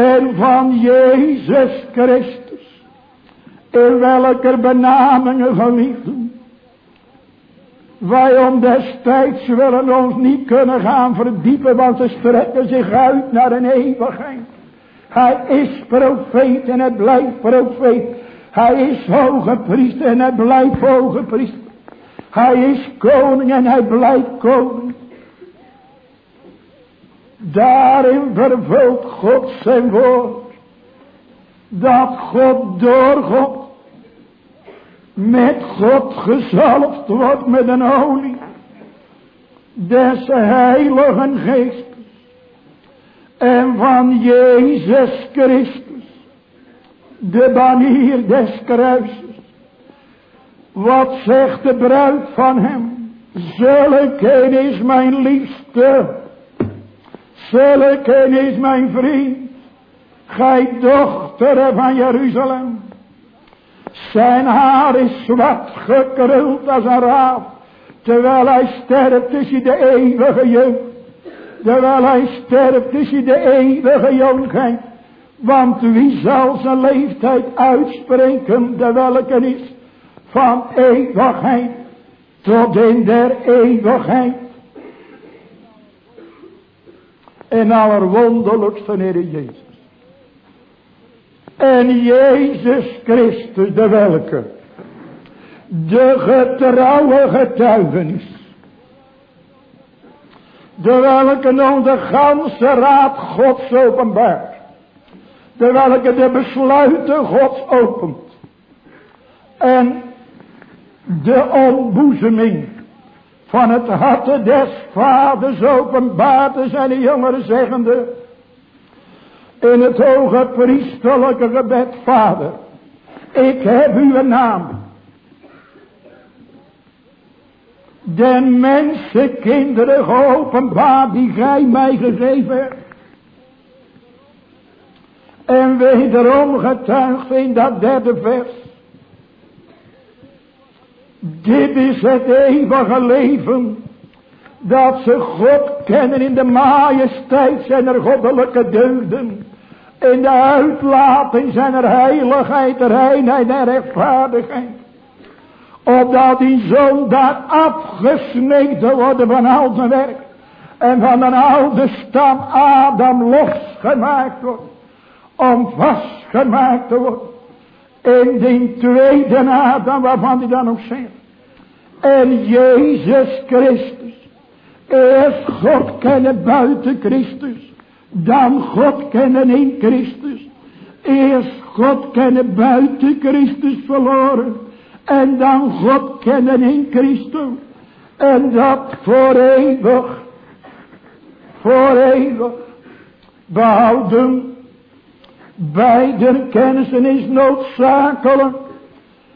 en van Jezus Christus, in welke benamingen geliefden, wij om destijds willen ons niet kunnen gaan verdiepen, want ze strekken zich uit naar een eeuwigheid. Hij is profeet en hij blijft profeet. Hij is hoge priester en hij blijft hoge priester. Hij is koning en hij blijft koning. Daarin vervult God zijn woord. Dat God door God met God gezalfd wordt met een olie des heiligen geestes en van Jezus Christus de banier des kruises. Wat zegt de bruid van hem? Zulke is mijn liefste Zulke is mijn vriend. gij dochter van Jeruzalem. Zijn haar is zwart gekruld als een raaf, terwijl hij sterft tussen de eeuwige jeugd. Terwijl hij sterft tussen de eeuwige jongheid. Want wie zal zijn leeftijd uitspreken, de welke is van eeuwigheid tot in der eeuwigheid. En allerwonderlijkste Heer Jezus. En Jezus Christus, de welke, de getrouwe getuigenis, de welke om de ganse raad Gods openbaart, de welke de besluiten Gods opent, en de ontboezeming van het harte des vaders openbaarde zijn jongeren zeggende, in het hoge priesterlijke gebed, Vader, ik heb uw naam. Den mensenkinderen geopenbaard die gij mij gegeven hebt. En wederom getuigd in dat derde vers. Dit is het eeuwige leven. Dat ze God kennen in de majesteit zijn er goddelijke deugden. In de uitlating zijn er heiligheid, reinheid en rechtvaardigheid. Opdat die zoon daar afgesneden worden van al zijn werk. En van een oude stam Adam losgemaakt wordt. Om vastgemaakt te worden. In die tweede Adam waarvan hij dan ook zegt. En Jezus Christus. Eerst God kennen buiten Christus. Dan God kennen in Christus. Eerst God kennen buiten Christus verloren. En dan God kennen in Christus. En dat voor eeuwig. Voor eeuwig. Behouden. Beide kennissen is noodzakelijk.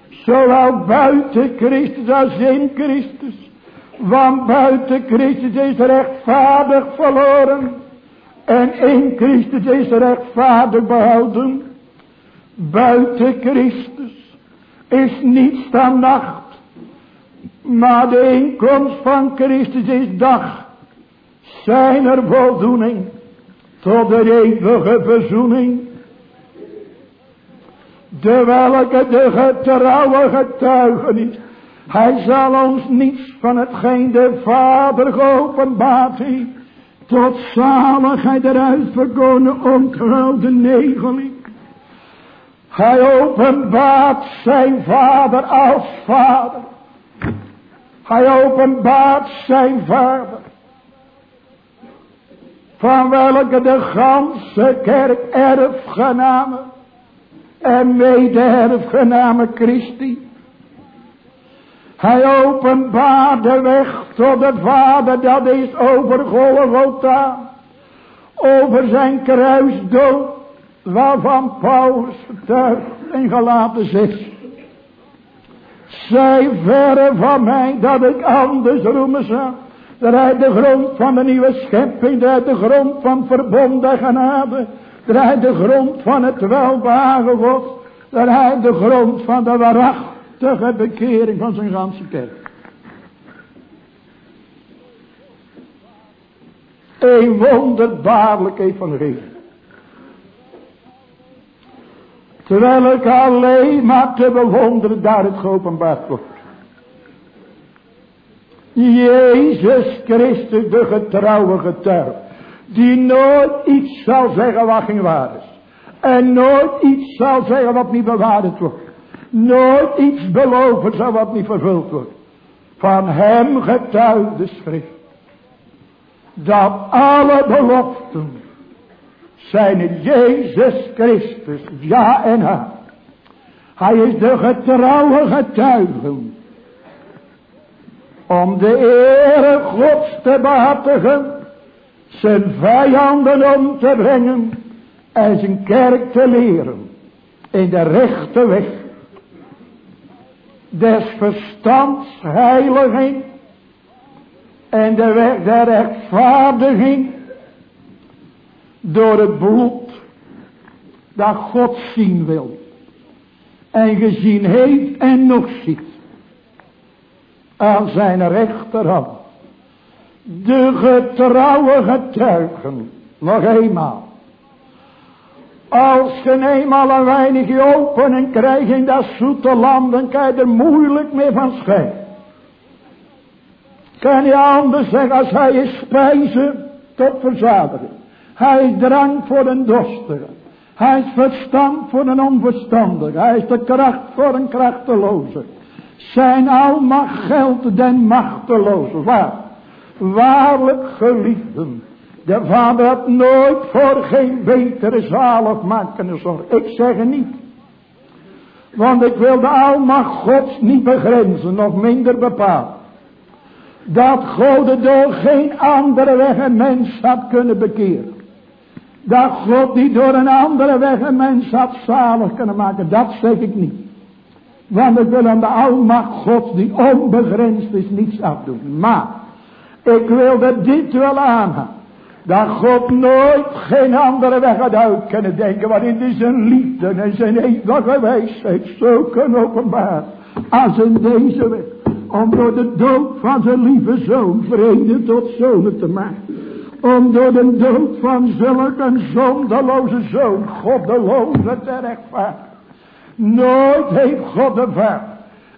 Zowel buiten Christus als in Christus. Want buiten Christus is rechtvaardig verloren. En in Christus is rechtvaardig behouden. Buiten Christus is niets dan nacht. Maar de inkomst van Christus is dag. Zijn er voldoening tot de eeuwige verzoening. De welke de getrouwe getuigenis. Hij zal ons niets van hetgeen de Vader geopenbaard heeft tot zaligheid eruit verkonen onthuilde negeling. Hij openbaart zijn vader als vader. Hij openbaart zijn vader. Van welke de ganse kerk erfgenamen en mede erfgenamen Christi hij openbaart de weg tot de Vader, dat is over Golgotha. Over zijn kruisdood, waarvan Paulus vertuigt in gelaten 6. Zij verre van mij dat ik anders roemen zou. Dat hij de grond van de nieuwe schepping, dat de grond van verbonden genade, dat hij de grond van het welbehagen wordt, dat hij de grond van de waarachtigheid de bekering van zijn ganse kerk. Een wonderbaarlijk evangelie. Terwijl ik alleen maar te bewonderen daar het geopenbaard wordt. Jezus Christus de getrouwe getuige. Die nooit iets zal zeggen wat geen waar is. En nooit iets zal zeggen wat niet bewaard wordt nooit iets beloven zou wat niet vervuld wordt. Van hem getuigt de schrift. Dat alle beloften zijn in Jezus Christus, ja en ha. Hij is de getrouwe getuige. Om de ere Gods te behartigen. Zijn vijanden om te brengen. En zijn kerk te leren. In de rechte weg des verstands heiliging en de weg der rechtvaardiging door het bloed dat God zien wil. En gezien heeft en nog ziet. Aan zijn rechterhand. De getrouwe getuigen. Nog eenmaal. Als je eenmaal een weinig open en krijg in dat zoete land, dan kan je er moeilijk mee van scheiden. Kan je anders zeggen als hij is spijzen tot verzadigen. Hij is drank voor een dorstige. Hij is verstand voor een onverstandige. Hij is de kracht voor een krachteloze. Zijn almacht geldt den machteloze. Waar? Waarlijk geliefden. De vader had nooit voor geen betere zaligmakende zorg. Ik zeg het niet. Want ik wil de almacht gods niet begrenzen, nog minder bepalen. Dat God door geen andere weg een mens had kunnen bekeren. Dat God niet door een andere weg een mens had zalig kunnen maken. Dat zeg ik niet. Want ik wil aan de almacht gods die onbegrensd is niets afdoen. Maar ik wilde dit wel aanhalen. Dat God nooit geen andere weg had uit kunnen denken. Waarin hij zijn liefde en zijn eeuwige wijsheid zo kan openbaren. Als in deze weg. Om door de dood van zijn lieve zoon vrede tot zonen te maken. Om door de dood van zulke een zonderloze zoon goddeloze te rechtvaardigen. Nooit heeft God de vader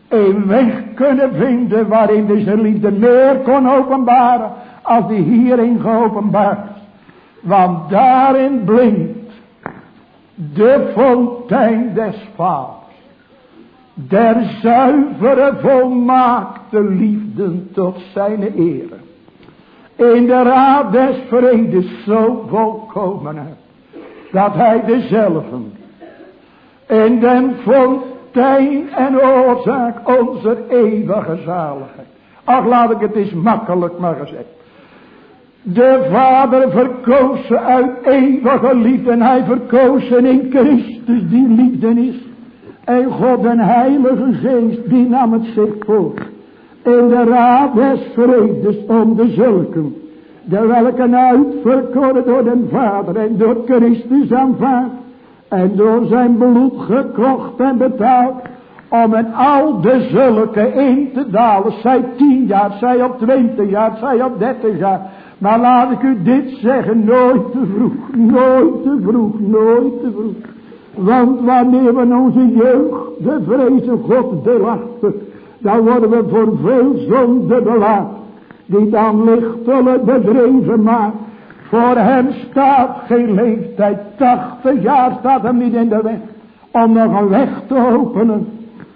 een weg kunnen vinden waarin zijn liefde meer kon openbaren als die hierin geopenbaard. Want daarin blinkt de fontein des vaders. Der zuivere volmaakte liefde tot zijn ere. In de raad des vredes zo volkomen dat hij dezelfde in den fontein en oorzaak onze eeuwige zaligheid. Ach, laat ik het eens makkelijk maar gezegd. De Vader verkoos uit eeuwige liefde. En hij verkoos in Christus die liefde is. En God en Heilige Geest die nam het zich voor. In de raad des vredes om de zulken. De welke uitverkoren door den Vader en door Christus aanvaard. En door zijn bloed gekocht en betaald. Om en al de zulke in te dalen. Zij tien jaar, zij op twintig jaar, zij op dertig jaar. Maar laat ik u dit zeggen, nooit te vroeg, nooit te vroeg, nooit te vroeg. Want wanneer we onze jeugd de vrezen God delachten, dan worden we voor veel zonde belaat, die dan lichtelijk bedreven maakt. Voor hem staat geen leeftijd, tachtig jaar staat hem niet in de weg, om nog een weg te openen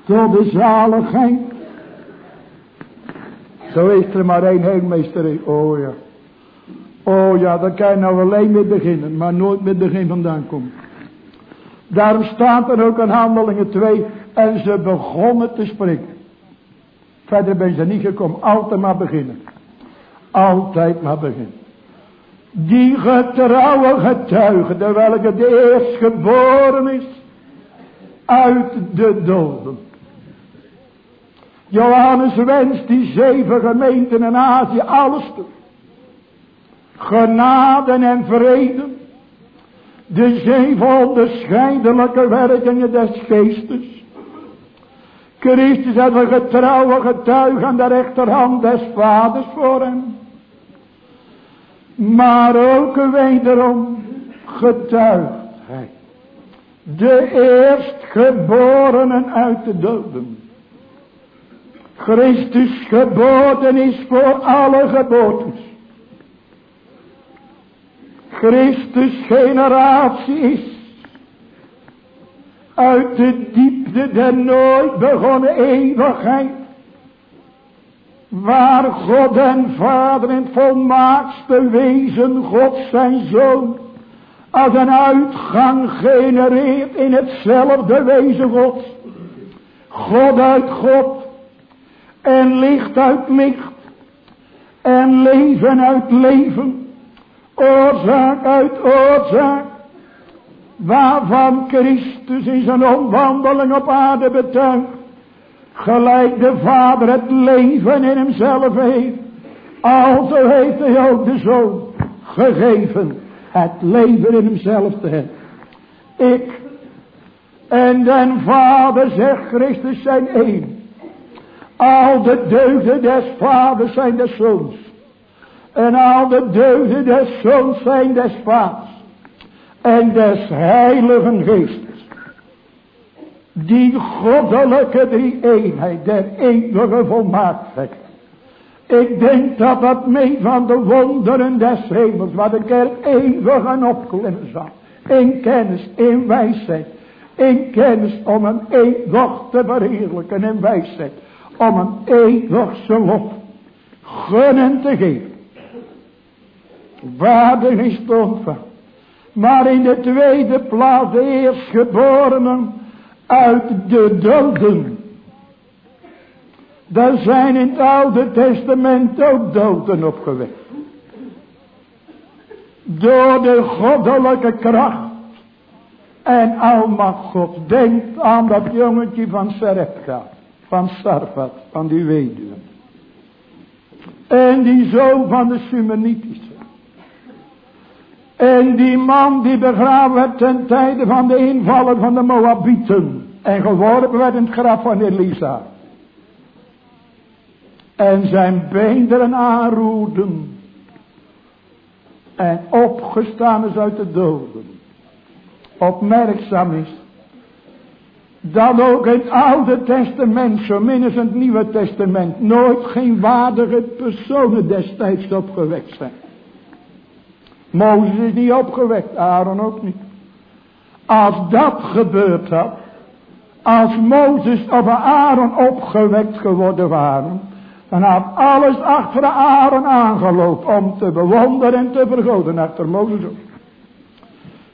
tot de zaligheid. Zo is er maar één heelmeester, oh ja. Oh ja, dan kan je nou alleen mee beginnen, maar nooit met begin vandaan komen. Daarom staat er ook in handelingen 2 en ze begonnen te spreken. Verder ben ze niet gekomen, altijd maar beginnen. Altijd maar beginnen. Die getrouwe getuige, de welke de eerst geboren is uit de doden. Johannes wenst die zeven gemeenten in Azië alles toe genade en vrede, de zeven onderscheidelijke werkingen des geestes. Christus had een getrouwe getuige aan de rechterhand des vaders voor hem. Maar ook wederom getuigt hij. De eerstgeborenen uit de doden. Christus geboren is voor alle geboortes. Christus generatie is. Uit de diepte der nooit begonnen eeuwigheid. Waar God en Vader in het volmaakste wezen God zijn Zoon. Als een uitgang genereert in hetzelfde wezen God. God uit God. En licht uit licht. En leven uit leven oorzaak uit oorzaak, waarvan Christus in zijn omwandeling op aarde betuigt, gelijk de Vader het leven in hemzelf heeft, alzo heeft hij ook de Zoon gegeven het leven in hemzelf te hebben. Ik en den Vader, zegt Christus, zijn één. Al de deugden des vaders zijn des zoons. En al de deugden des zoons zijn des vaders. En des heiligen geestes. Die goddelijke drie eenheid der eeuwige volmaaktheid. Ik denk dat dat mee van de wonderen des hemels, waar de kerk eeuwig aan opklimmen zal. In kennis, in wijsheid. In kennis om een eeuwig te verheerlijken in wijsheid. Om een eeuwigse lof gunnen te geven. Waardig is ontvangen. Maar in de tweede plaats de eerstgeborenen uit de doden. Daar zijn in het Oude Testament ook doden opgewekt. Door de goddelijke kracht en almacht God. Denk aan dat jongetje van Serepta, van Sarfat, van die weduwe. En die zoon van de Sumenitische. En die man die begraven werd ten tijde van de invallen van de Moabieten. En geworpen werd in het graf van Elisa. En zijn beenderen aanroerden. En opgestaan is uit de doden. Opmerkzaam is. Dat ook in het Oude Testament, zo min als het Nieuwe Testament, nooit geen waardige personen destijds opgewekt zijn. Mozes is niet opgewekt, Aaron ook niet. Als dat gebeurd had, als Mozes of Aaron opgewekt geworden waren, dan had alles achter Aaron aangelopen om te bewonderen en te vergoden achter Mozes.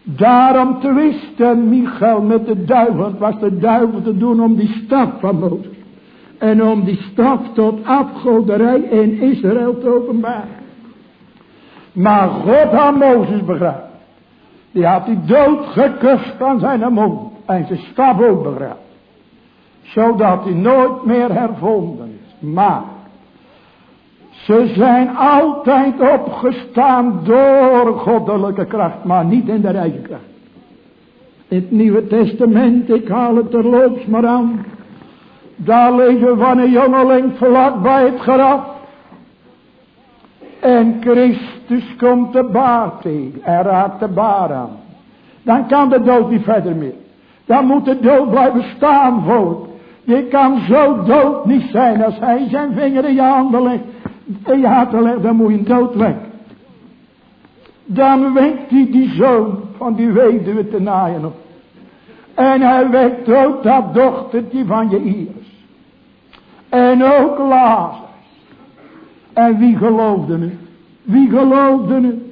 Daarom twisten Michael met de duivel, het was de duivel te doen om die stad van Mozes. En om die stad tot afgoderij in Israël te openbaren. Maar God had Mozes begraven. Die had die dood gekust aan zijn mond. En zijn staf ook. Zodat hij nooit meer hervonden is. Maar. Ze zijn altijd opgestaan door goddelijke kracht. Maar niet in de eigen kracht. In het Nieuwe Testament, ik haal het terloops maar aan. Daar lezen van een jongeling vlak bij het graf. En Christus komt de baar tegen. En raakt de baar aan. Dan kan de dood niet verder meer. Dan moet de dood blijven staan voor. Je kan zo dood niet zijn als hij zijn vinger in je handen legt. In je hart legt, dan moet je dood weg. Dan wekt hij die zoon van die weduwe te naaien op. En hij wekt ook dat dochtertje van je Iris. En ook Lazarus. En wie geloofde nu? Wie geloofde nu?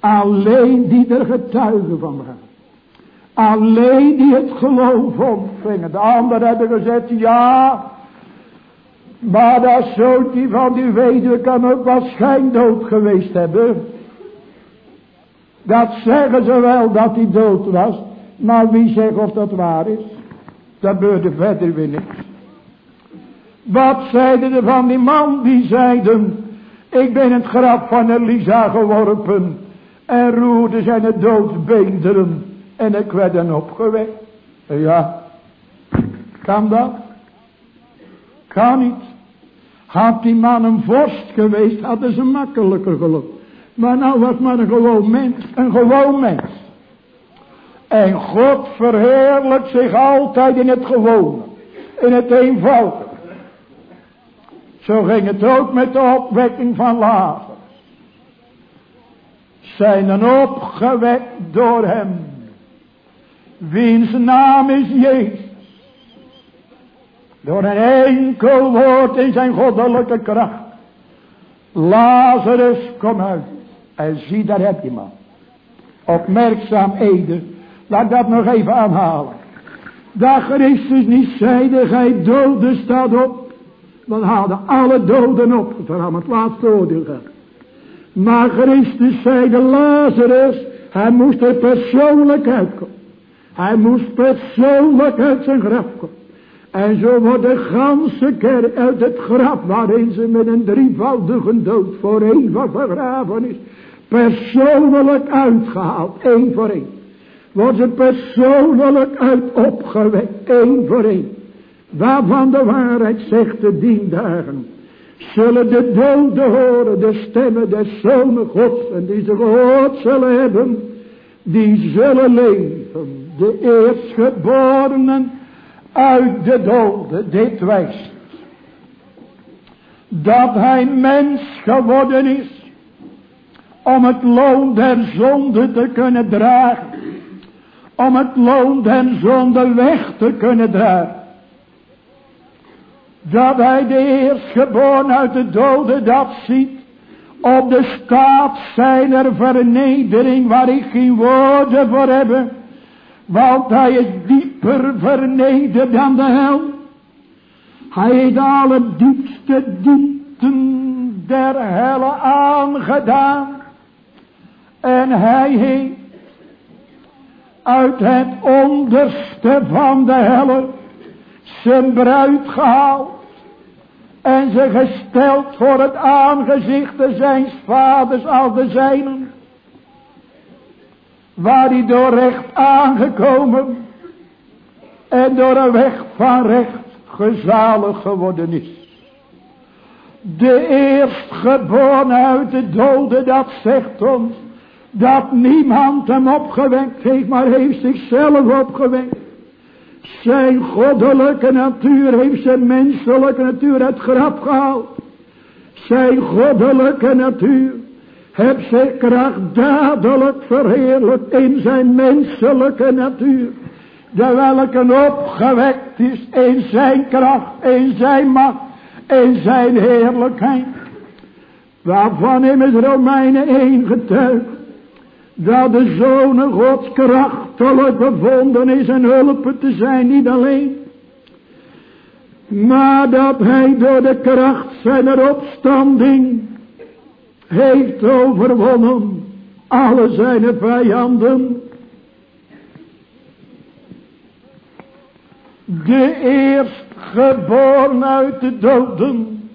Alleen die er getuigen van waren. Alleen die het geloof ontvingen. De anderen hebben gezegd, ja, maar dat zoontje van die weduwe kan ook wel schijndood geweest hebben. Dat zeggen ze wel dat hij dood was. Maar wie zegt of dat waar is? Dat gebeurde verder weer niks. Wat zeiden er van die man? Die zeiden, ik ben het graf van Elisa geworpen. En roerde zijn doodsbeenderen. En ik werd dan opgewekt. Ja. Kan dat? Kan niet. Had die man een vorst geweest, hadden ze makkelijker gelopen. Maar nou was maar een gewoon mens. Een gewoon mens. En God verheerlijkt zich altijd in het gewone. In het eenvoudige. Zo ging het ook met de opwekking van Lazarus. Zijn een opgewekt door hem. Wiens naam is Jezus. Door een enkel woord in zijn goddelijke kracht. Lazarus, kom uit. En zie, daar heb je man. Opmerkzaam Ede. Laat dat nog even aanhalen. Dat Christus niet zeide, gij dode staat op. Dan haalden alle doden op. Had het laatste oordeel. Maar Christus zei de Lazarus. Hij moest er persoonlijk uitkomen. Hij moest persoonlijk uit zijn graf komen. En zo wordt de ganse kerk uit het graf waarin ze met een drievoudige dood voor eeuwig begraven is. Persoonlijk uitgehaald. één voor één. wordt ze persoonlijk uit opgewekt, één voor één. Waarvan de waarheid zegt de dien dagen. Zullen de doden horen de stemmen des zonen gods. En die ze gehoord zullen hebben. Die zullen leven. De eerstgeborenen uit de doden. Dit wijst. Dat hij mens geworden is. Om het loon der zonde te kunnen dragen. Om het loon der zonde weg te kunnen dragen dat hij de eerstgeboren uit de doden dat ziet, op de staat zijner vernedering, waar ik geen woorden voor heb, want hij is dieper vernederd dan de hel. Hij heeft alle diepste diepten der helle aangedaan. En hij heeft uit het onderste van de helle zijn bruid gehaald en ze gesteld voor het aangezicht zijn vaders als de zijnen. Waar hij door recht aangekomen en door een weg van recht gezalig geworden is. De eerstgeboren uit de doden, dat zegt ons, dat niemand hem opgewekt heeft, maar heeft zichzelf opgewekt. Zijn goddelijke natuur heeft zijn menselijke natuur uit graf gehaald. Zijn goddelijke natuur heeft zijn kracht dadelijk verheerlijkt in zijn menselijke natuur. De welke opgewekt is in zijn kracht, in zijn macht, in zijn heerlijkheid. Waarvan hem het Romeinen 1 getuigt dat de zonen gods krachtelijk bevonden is en hulpen te zijn, niet alleen. Maar dat hij door de kracht zijn opstanding heeft overwonnen alle zijn vijanden. De eerstgeboren uit de doden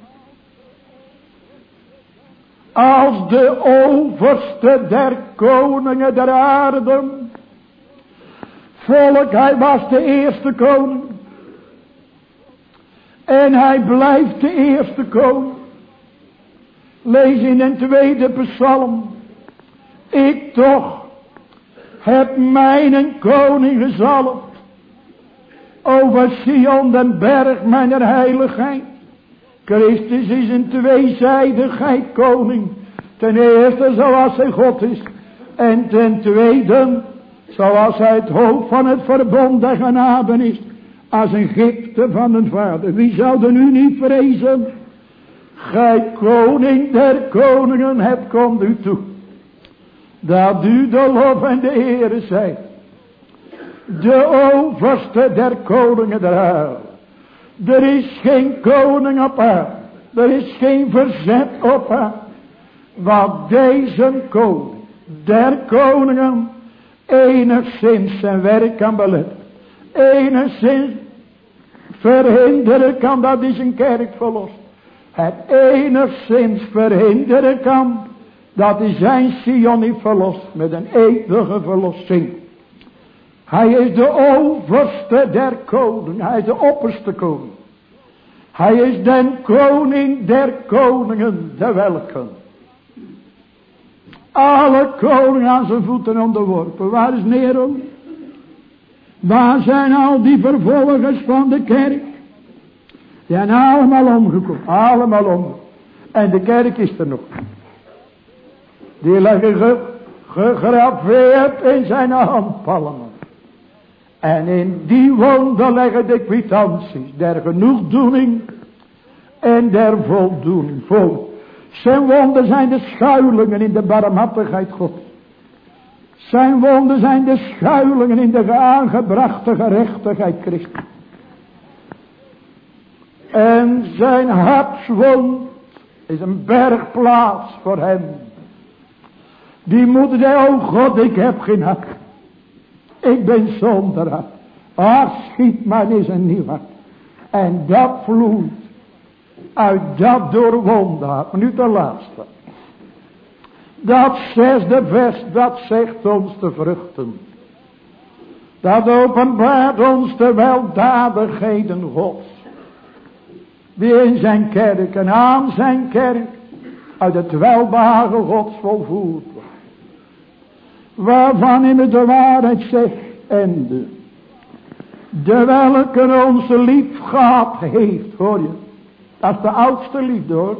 als de overste der koningen der aarde. Volk, hij was de eerste koning. En hij blijft de eerste koning. Lees in een tweede psalm. Ik toch heb mijn koning gezalfd. Over Sion den berg mijn heiligheid. Christus is een tweezijdigheid koning. Ten eerste zoals hij God is. En ten tweede zoals hij het hoofd van het verbond der genade is. Als een gifte van een vader. Wie zou er nu niet vrezen? Gij koning der koningen, het komt u toe. Dat u de lof en de ere zijt. De overste der koningen der aarde. Er is geen koning op aarde. Er is geen verzet op aarde. Wat deze koning, der koningen, enigszins zijn werk kan beletten. Enigszins verhinderen kan dat een kerk verlost. Het enigszins verhinderen kan dat is zijn Sion niet verlost met een eeuwige verlossing. Hij is de overste der koning. Hij is de opperste koning. Hij is den koning der koningen, de welke. Alle koningen aan zijn voeten onderworpen. Waar is Nero? Waar zijn al die vervolgers van de kerk? Die zijn allemaal omgekomen. Allemaal om. En de kerk is er nog. Die liggen gegraveerd in zijn handpalmen. En in die wonden leggen de kwitanties der genoegdoening en der voldoening. Vol. Zijn wonden zijn de schuilingen in de barmhartigheid God. Zijn wonden zijn de schuilingen in de aangebrachte gerechtigheid Christus. En zijn hartswond is een bergplaats voor hem. Die moet zeggen, oh God, ik heb geen hart. Ik ben zonder Ach, schiet maar eens een nieuw hart. En dat vloeit uit dat doorwonde hart. nu de laatste. Dat zesde vers, dat zegt ons de vruchten. Dat openbaart ons de weldadigheden Gods. Die in zijn kerk en aan zijn kerk uit het welbehagen Gods volvoerd. Waarvan in de waarheid zegt en de, welke onze lief gehad heeft, hoor je. Dat is de oudste liefde hoor.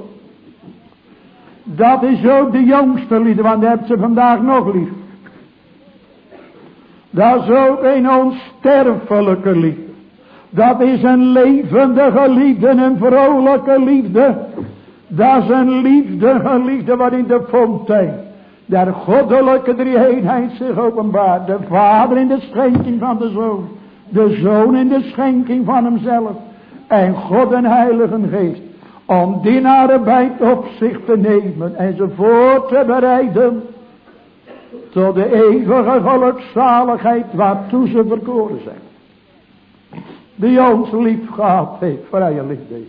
Dat is ook de jongste liefde, want die ze vandaag nog lief. Dat is ook een onsterfelijke liefde. Dat is een levendige liefde, een vrolijke liefde. Dat is een liefde, liefde waarin de fontein der goddelijke drieënheid zich openbaart. De vader in de schenking van de zoon. De zoon in de schenking van hemzelf. En God en heilige geest. Om die arbeid op zich te nemen en ze voor te bereiden. Tot de eeuwige gelukzaligheid waartoe ze verkoren zijn. Die ons lief gehad heeft, vrije liefde.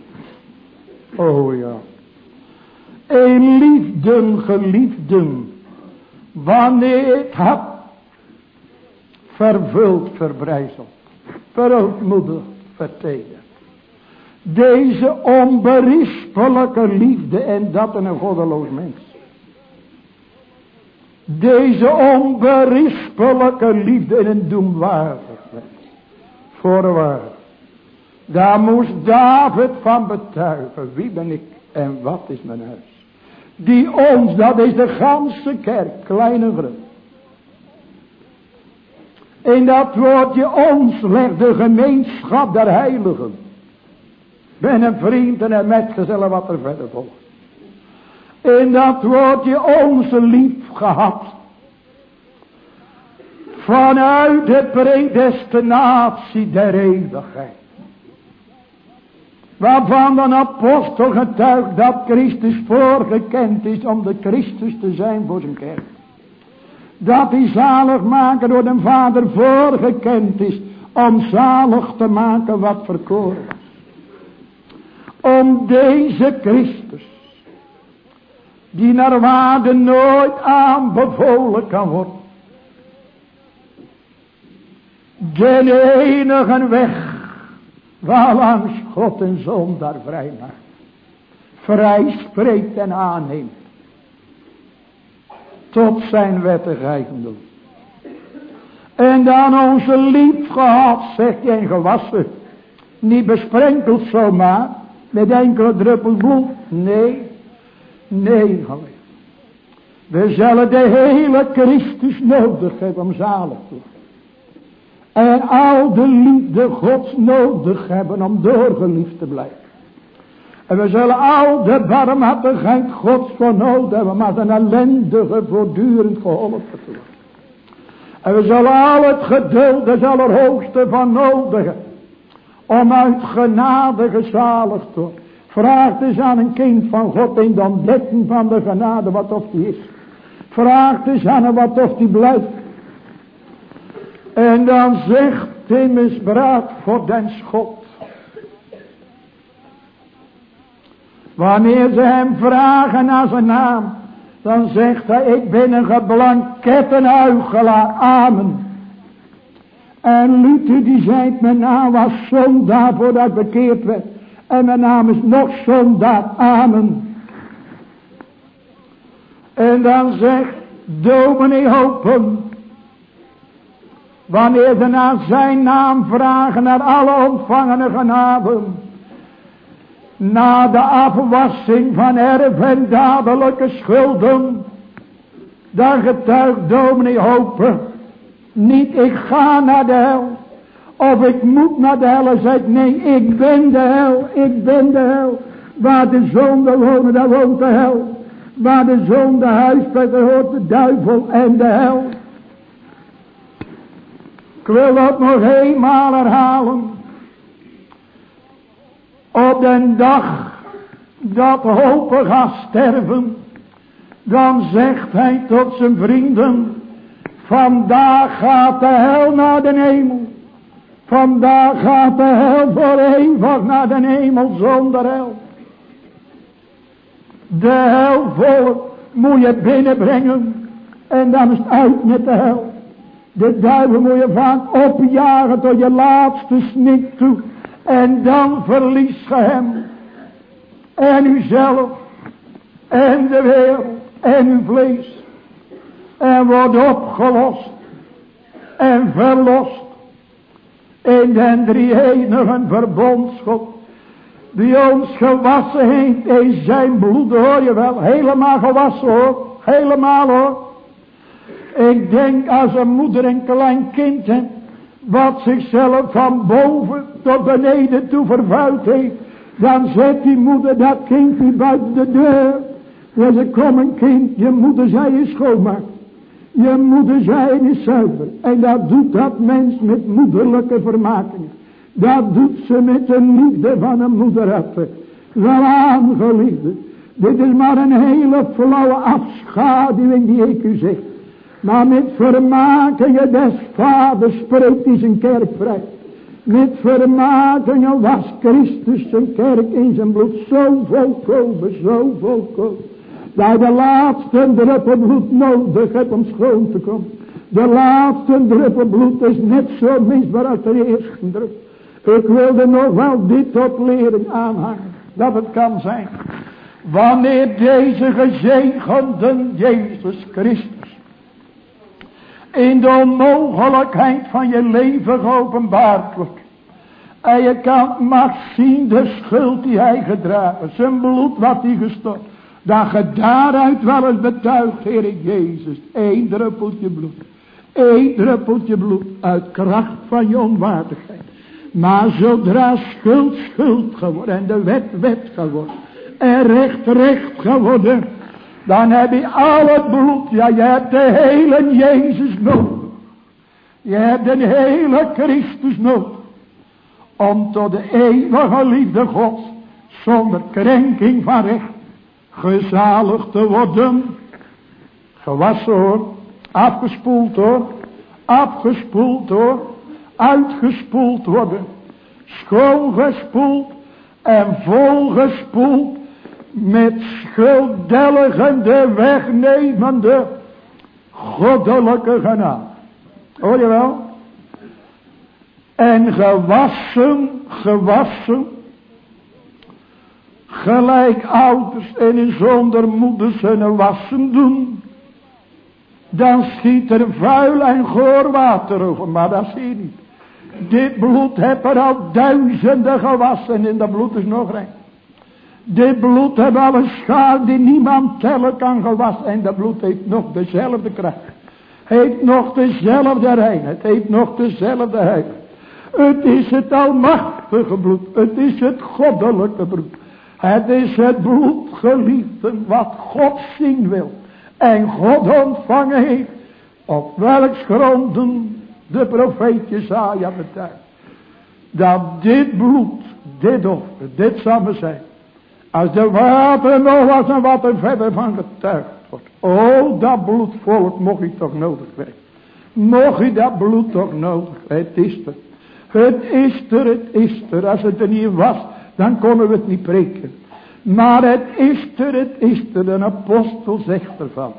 Oh ja. Een liefden, geliefden. Wanneer het had vervuld, verbrijzeld, verootmoedigd, vertederd. Deze onberispelijke liefde en dat een goddeloos mens. Deze onberispelijke liefde in een doemwaardig mens. Voorwaar. Daar moest David van betuigen. Wie ben ik en wat is mijn huis? Die ons, dat is de ganse kerk, kleine groot. In dat woordje ons legt de gemeenschap der heiligen. Ben een vriend en een metgezel wat er verder volgt. In dat woordje onze lief gehad. Vanuit de predestinatie der eeuwigheid. Waarvan een apostel getuigt dat Christus voorgekend is om de Christus te zijn voor zijn kerk. Dat hij zalig maken door de Vader voorgekend is om zalig te maken wat verkoren. Om deze Christus, die naar waarde nooit aanbevolen kan worden. De enige weg Waarlangs God een zondaar vrij maakt. Vrij spreekt en aanneemt. Tot zijn wettig eigendom. En dan onze lief gehad, zegt hij, en gewassen. Niet besprenkeld zomaar, met enkele druppels bloed. Nee, nee, gelijk. We zullen de hele Christus nodig hebben om zalig te worden. En al de liefde gods nodig hebben om doorgeliefd te blijven. En we zullen al de barmhartigheid gods voor nodig hebben. Maar zijn ellendige voortdurend geholpen te worden. En we zullen al het geduld des allerhoogste van nodig. Om uit genade gezaligd te worden. Vraag eens aan een kind van God in de ontdekking van de genade wat of die is. Vraag eens aan hem wat of die blijft. En dan zegt hij misbruik voor den schot. Wanneer ze hem vragen naar zijn naam. Dan zegt hij ik ben een geblankette huigelaar. Amen. En Luther die zei mijn naam was zondaar voordat ik bekeerd werd. En mijn naam is nog zondaar. Amen. En dan zegt dominee Hopen. Wanneer ze naar zijn naam vragen naar alle ontvangene genaden. Na de afwassing van erf en dadelijke schulden. Dan getuigt dominee hopen. Niet ik ga naar de hel. Of ik moet naar de hel. Hij zegt nee ik ben de hel. Ik ben de hel. Waar de zonde wonen daar woont de hel. Waar de zonde daar hoort de duivel en de hel. Ik wil dat nog eenmaal herhalen. Op den dag dat hopen gaat sterven. Dan zegt hij tot zijn vrienden. Vandaag gaat de hel naar de hemel. Vandaag gaat de hel voor eeuwig naar de hemel zonder hel. De hel voor moet je binnenbrengen. En dan is het uit met de hel. De duivel moet je vaak opjagen tot je laatste snik toe. En dan verlies je hem. En uzelf. En de wereld. En uw vlees. En wordt opgelost. En verlost. In den drie enige verbondschap. Die ons gewassen heeft in zijn bloed hoor je wel. Helemaal gewassen hoor. Helemaal hoor. Ik denk als een moeder een klein kind hebt. Wat zichzelf van boven tot beneden toe vervuild heeft. Dan zet die moeder dat kind niet buiten de deur. Ja, ze kom een kind, je moeder zei je schoonmaak. Je moeder zei is zuiver. En dat doet dat mens met moederlijke vermakingen. Dat doet ze met de liefde van een moederharte. Wel aangeliefde. Dit is maar een hele flauwe afschaduwing die ik u zeg. Maar met vermakingen des vaders spreekt hij zijn kerk vrij. Met vermakingen was Christus zijn kerk in zijn bloed zo volkomen, zo volkomen. Dat de laatste druppel bloed nodig hebt om schoon te komen. De laatste druppel bloed is net zo misbaar als de eerste druppel. Ik wilde nog wel dit tot lering aanhangen. Dat het kan zijn. Wanneer deze gezegende Jezus Christus in de onmogelijkheid van je leven geopenbaard wordt. En je kan mag zien de schuld die hij gedragen. Zijn bloed wat hij gestort. Dat je daaruit wel eens betuigt, Heer Jezus. één druppeltje bloed. één druppeltje bloed uit kracht van je onwaardigheid. Maar zodra schuld schuld geworden en de wet wet geworden. En recht recht geworden. Dan heb je al het bloed. Ja, je hebt de hele Jezus nodig. Je hebt de hele Christus nodig. Om tot de eeuwige liefde Gods. Zonder krenking van recht. Gezalig te worden. Gewassen hoor. Afgespoeld hoor. Afgespoeld hoor. Uitgespoeld worden. Schoongespoeld. En volgespoeld met schuldelligende wegnemende goddelijke genade. Hoor je wel? En gewassen, gewassen, gelijk ouders en in zonder moeders hun wassen doen, dan schiet er vuil en goor water over, maar dat zie je niet. Dit bloed heb er al duizenden gewassen en dat bloed is nog rein. Dit bloed heeft alle schaar die niemand tellen kan gewassen. En dat bloed heeft nog dezelfde kracht. Heeft nog dezelfde reinheid. Heeft nog dezelfde heid. Het is het almachtige bloed. Het is het goddelijke bloed. Het is het bloed geliefden wat God zien wil. En God ontvangen heeft. Op welks gronden de profeet Jezaja betuigt. Dat dit bloed, dit offer, dit samen zijn als de water nog was en wat er verder van getuigd wordt. Oh, dat bloedvolk mocht toch nodig hebben. Mocht je dat bloed toch nodig Het is er. Het is er, het is er. Als het er niet was, dan konden we het niet preken. Maar het is er, het is er. De apostel zegt ervan.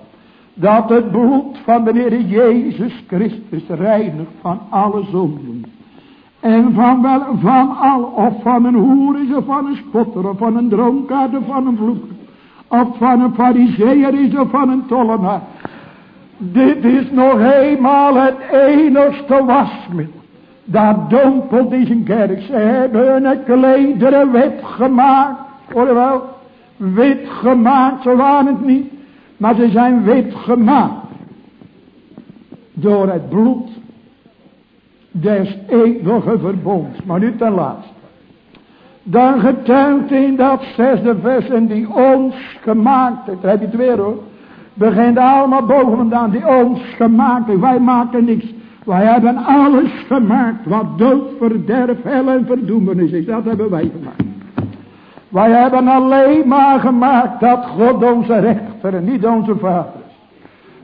Dat het bloed van de Heer Jezus Christus reinigt van alle zonden. En van, wel, van al, of van een hoer is, of van een spotter, of van een dronkaard, of van een vloek. Of van een fariseer is, of van een tollenaar. Dit is nog eenmaal het enigste wasmiddel. Dat dompelt is een kerk. Ze hebben een klederen wit gemaakt. Hoor wel? Wit gemaakt, ze waren het niet. Maar ze zijn wit gemaakt. Door het bloed des eeuwige verbonds. Maar nu ten laatste. Dan getuigt in dat zesde vers en die ons gemaakt heeft. Daar heb je het weer hoor. Begint allemaal boven. Die ons gemaakt heeft. Wij maken niks. Wij hebben alles gemaakt. Wat dood, verderf, hel en verdoemenis is. Dat hebben wij gemaakt. Wij hebben alleen maar gemaakt dat God onze rechter en niet onze vader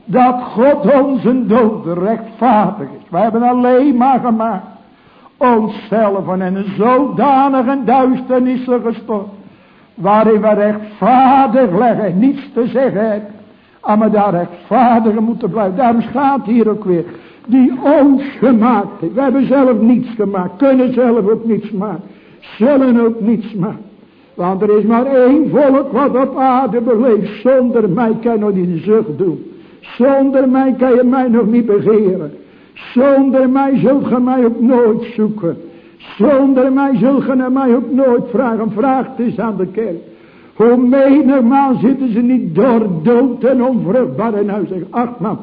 dat God onze dood rechtvaardig is. We hebben alleen maar gemaakt onszelf en een zodanige duisternis gestort. Waarin we rechtvaardig leggen, niets te zeggen hebben. Maar daar rechtvaardig moeten blijven. Daarom staat hier ook weer. Die ons gemaakt heeft. We hebben zelf niets gemaakt. Kunnen zelf ook niets maken. Zullen ook niets maken. Want er is maar één volk wat op aarde beleeft. Zonder mij kan nog een zucht doen. Zonder mij kan je mij nog niet begeren. Zonder mij zult je mij ook nooit zoeken. Zonder mij zult je naar mij ook nooit vragen. Vraag het eens aan de kerk. Hoe menigmaal zitten ze niet door dood en onvruchtbaar in huis. Ach man,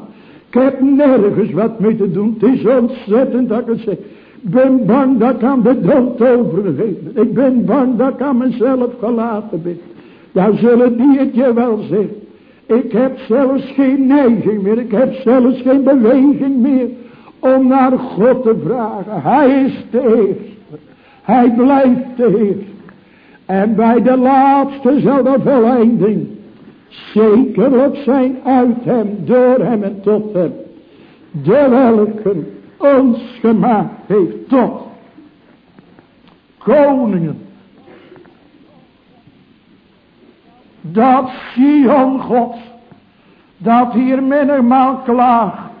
ik heb nergens wat mee te doen. Het is ontzettend dat ik zeg. Ik ben bang dat ik aan de dood overgeven Ik ben bang dat ik aan mezelf gelaten ben. Dan zullen die het je wel zeggen. Ik heb zelfs geen neiging meer. Ik heb zelfs geen beweging meer. Om naar God te vragen. Hij is de eerste. Hij blijft de eerste. En bij de laatste zal de volleinding zekerlijk zijn uit hem, door hem en tot hem. De welke ons gemaakt heeft tot koningen. Dat Sion God, dat hier menigmaal klaagt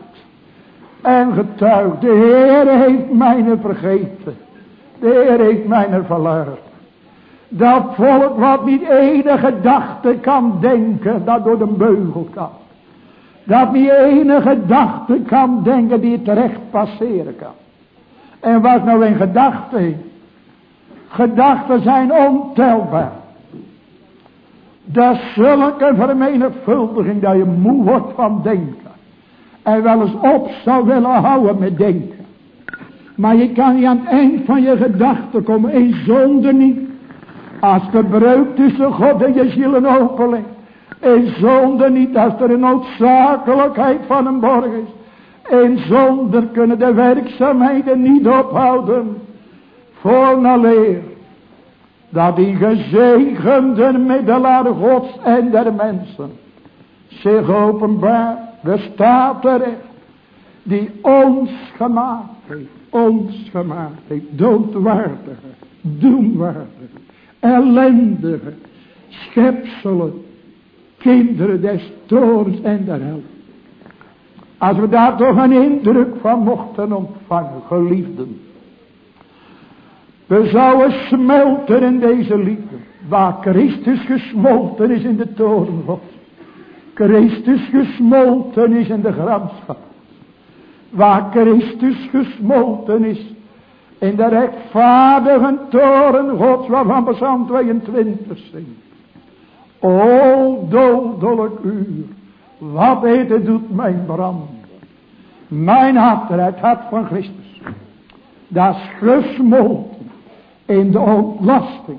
en getuigt. De Heer heeft mij vergeten. De Heer heeft mij verlaten. Dat volk wat niet enige gedachte kan denken, dat door de beugel kan. Dat niet enige gedachte kan denken die terecht passeren kan. En wat nou een gedachte Gedachten zijn ontelbaar. Dat is zulke vermenigvuldiging dat je moe wordt van denken. En wel eens op zou willen houden met denken. Maar je kan niet aan het eind van je gedachten komen. In zonde niet. Als de breuk tussen God en je ziel een opening. In zonde niet als er een noodzakelijkheid van een borg is. In zonde kunnen de werkzaamheden niet ophouden. Voor na leer. Dat die gezegende middelaar gods en der mensen. Zich openbaar. Er Die ons gemaakt heeft. Ons gemaakt heeft. Doodwaardige. Doemwaardige ellendige schepselen, kinderen des toorns en der hel. Als we daar toch een indruk van mochten ontvangen, geliefden. We zouden smelten in deze liefde. Waar Christus gesmolten is in de toren God. Christus gesmolten is in de gramschap. Waar Christus gesmolten is in de rechtvaardige toren gods waarvan Psalm 22 zingt. O dodelijk uur, wat eten doet mijn branden. Mijn hart, het hart van Christus. Dat is gesmolten in de ontlasting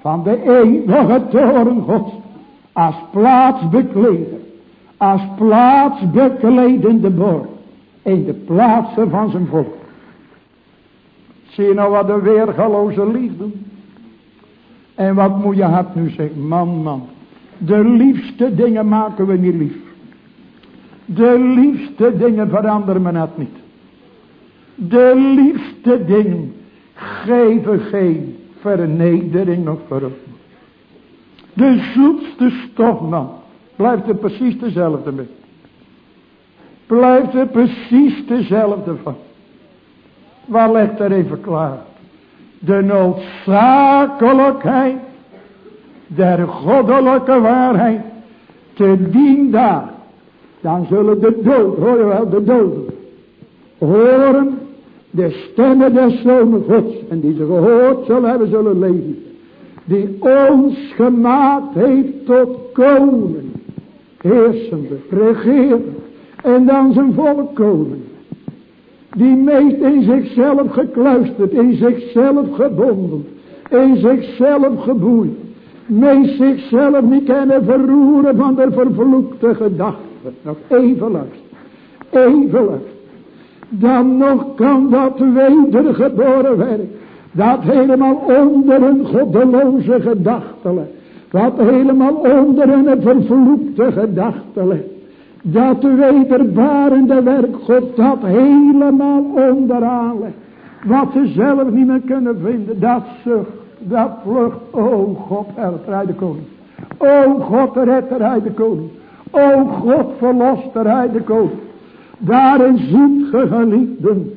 van de eeuwige toren gods. Als plaatsbekleder, als plaatsbekledende borg in de plaatsen van zijn volk. Zie je nou wat een weergaloze liefde. En wat moet je hart nu zeggen? Man, man. De liefste dingen maken we niet lief. De liefste dingen veranderen men het niet. De liefste dingen geven geen vernedering of verrukking. De zoetste stof man blijft er precies dezelfde mee. Blijft er precies dezelfde van. Waar ligt er even klaar? De noodzakelijkheid der goddelijke waarheid te dien daar. Dan zullen de dood, hoor je wel, de doden, horen de stemmen des gods. En die ze gehoord zullen hebben, zullen leven. Die ons gemaakt heeft tot koning, heersende, regeren. En dan zijn volk koning die meest in zichzelf gekluisterd, in zichzelf gebonden, in zichzelf geboeid, meest zichzelf niet kunnen verroeren van de vervloekte gedachten. Nog even luisteren, even luisteren. Dan nog kan dat wedergeboren werk, dat helemaal onder een goddeloze gedachte ligt, wat helemaal onder een vervloekte gedachte ligt dat wederbarende werk God dat helemaal onderaan legt. Wat ze zelf niet meer kunnen vinden. Dat zucht, dat vlucht. O God, helpt de koning. O God, redder hij de koning. O God, verlost hij de koning. Daarin ziet ge geliefden.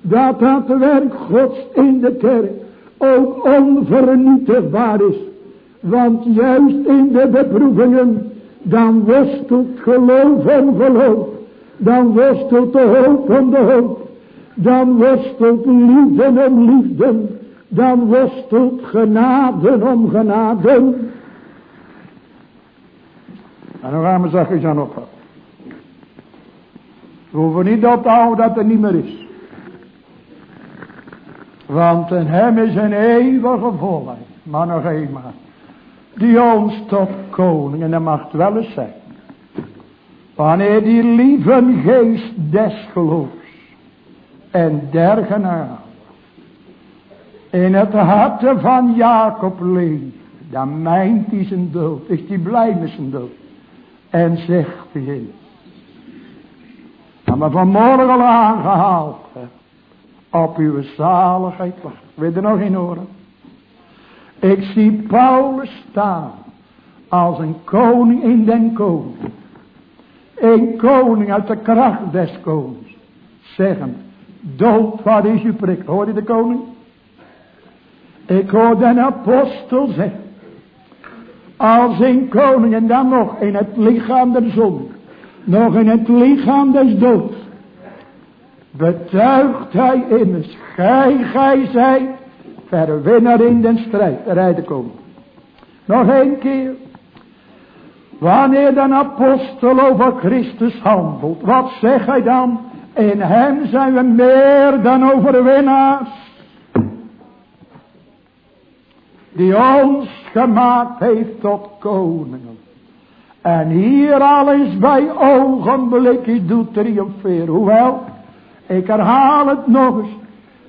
Dat dat werk gods in de kerk ook onvernietigbaar is. Want juist in de beproevingen. Dan worstelt geloof om geloof. Dan worstelt de hoop om de hoop. Dan worstelt liefde om liefde. Dan worstelt genade om genade. En dan gaan we zachtjes aan ophouden. We hoeven niet op te houden dat er niet meer is. Want in hem is een eeuwige volheid. Maar nog eenmaal. Die ons tot koning. En dat mag wel eens zijn. Wanneer die lieve geest des geloofs. En der genade. In het hart van Jacob leeft. Dan mijnt hij zijn dood. Is hij blij met zijn dood. En zegt hij. Maar vanmorgen al aangehaald. Op uw zaligheid. Wil je er nog in horen? Ik zie Paulus staan. Als een koning in den koning. Een koning uit de kracht des konings. Zeggen. Dood, wat is uw prik? Hoor je de koning? Ik hoor den apostel zeggen. Als een koning en dan nog in het lichaam der zon. Nog in het lichaam des doods. Betuigt hij immers. Gij, gij zijt verwinnaar in den strijd. Rijden komen. Nog een keer. Wanneer de apostel over Christus handelt. Wat zegt hij dan? In hem zijn we meer dan overwinnaars. Die ons gemaakt heeft tot koningen. En hier alles bij ogenblikje doet triomferen. Hoewel, ik herhaal het nog eens.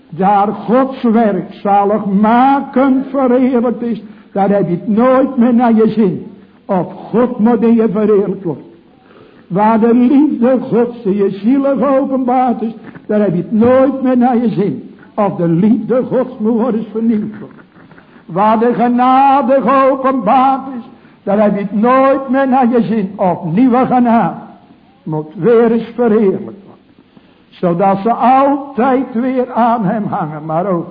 Daar Gods werk zaligmakend verheerlijkt is. Daar heb je het nooit meer naar je zin. Of God moet je verheerlijkt worden. Waar de liefde Gods in je ziel geopenbaard is. Daar heb je het nooit meer naar je zin. Of de liefde Gods moet worden vernieuwd. Waar de genade geopenbaard is. Daar heb je het nooit meer naar je zin. Of nieuwe genade. Moet weer eens verheerlijkt worden. Zodat ze altijd weer aan hem hangen. Maar ook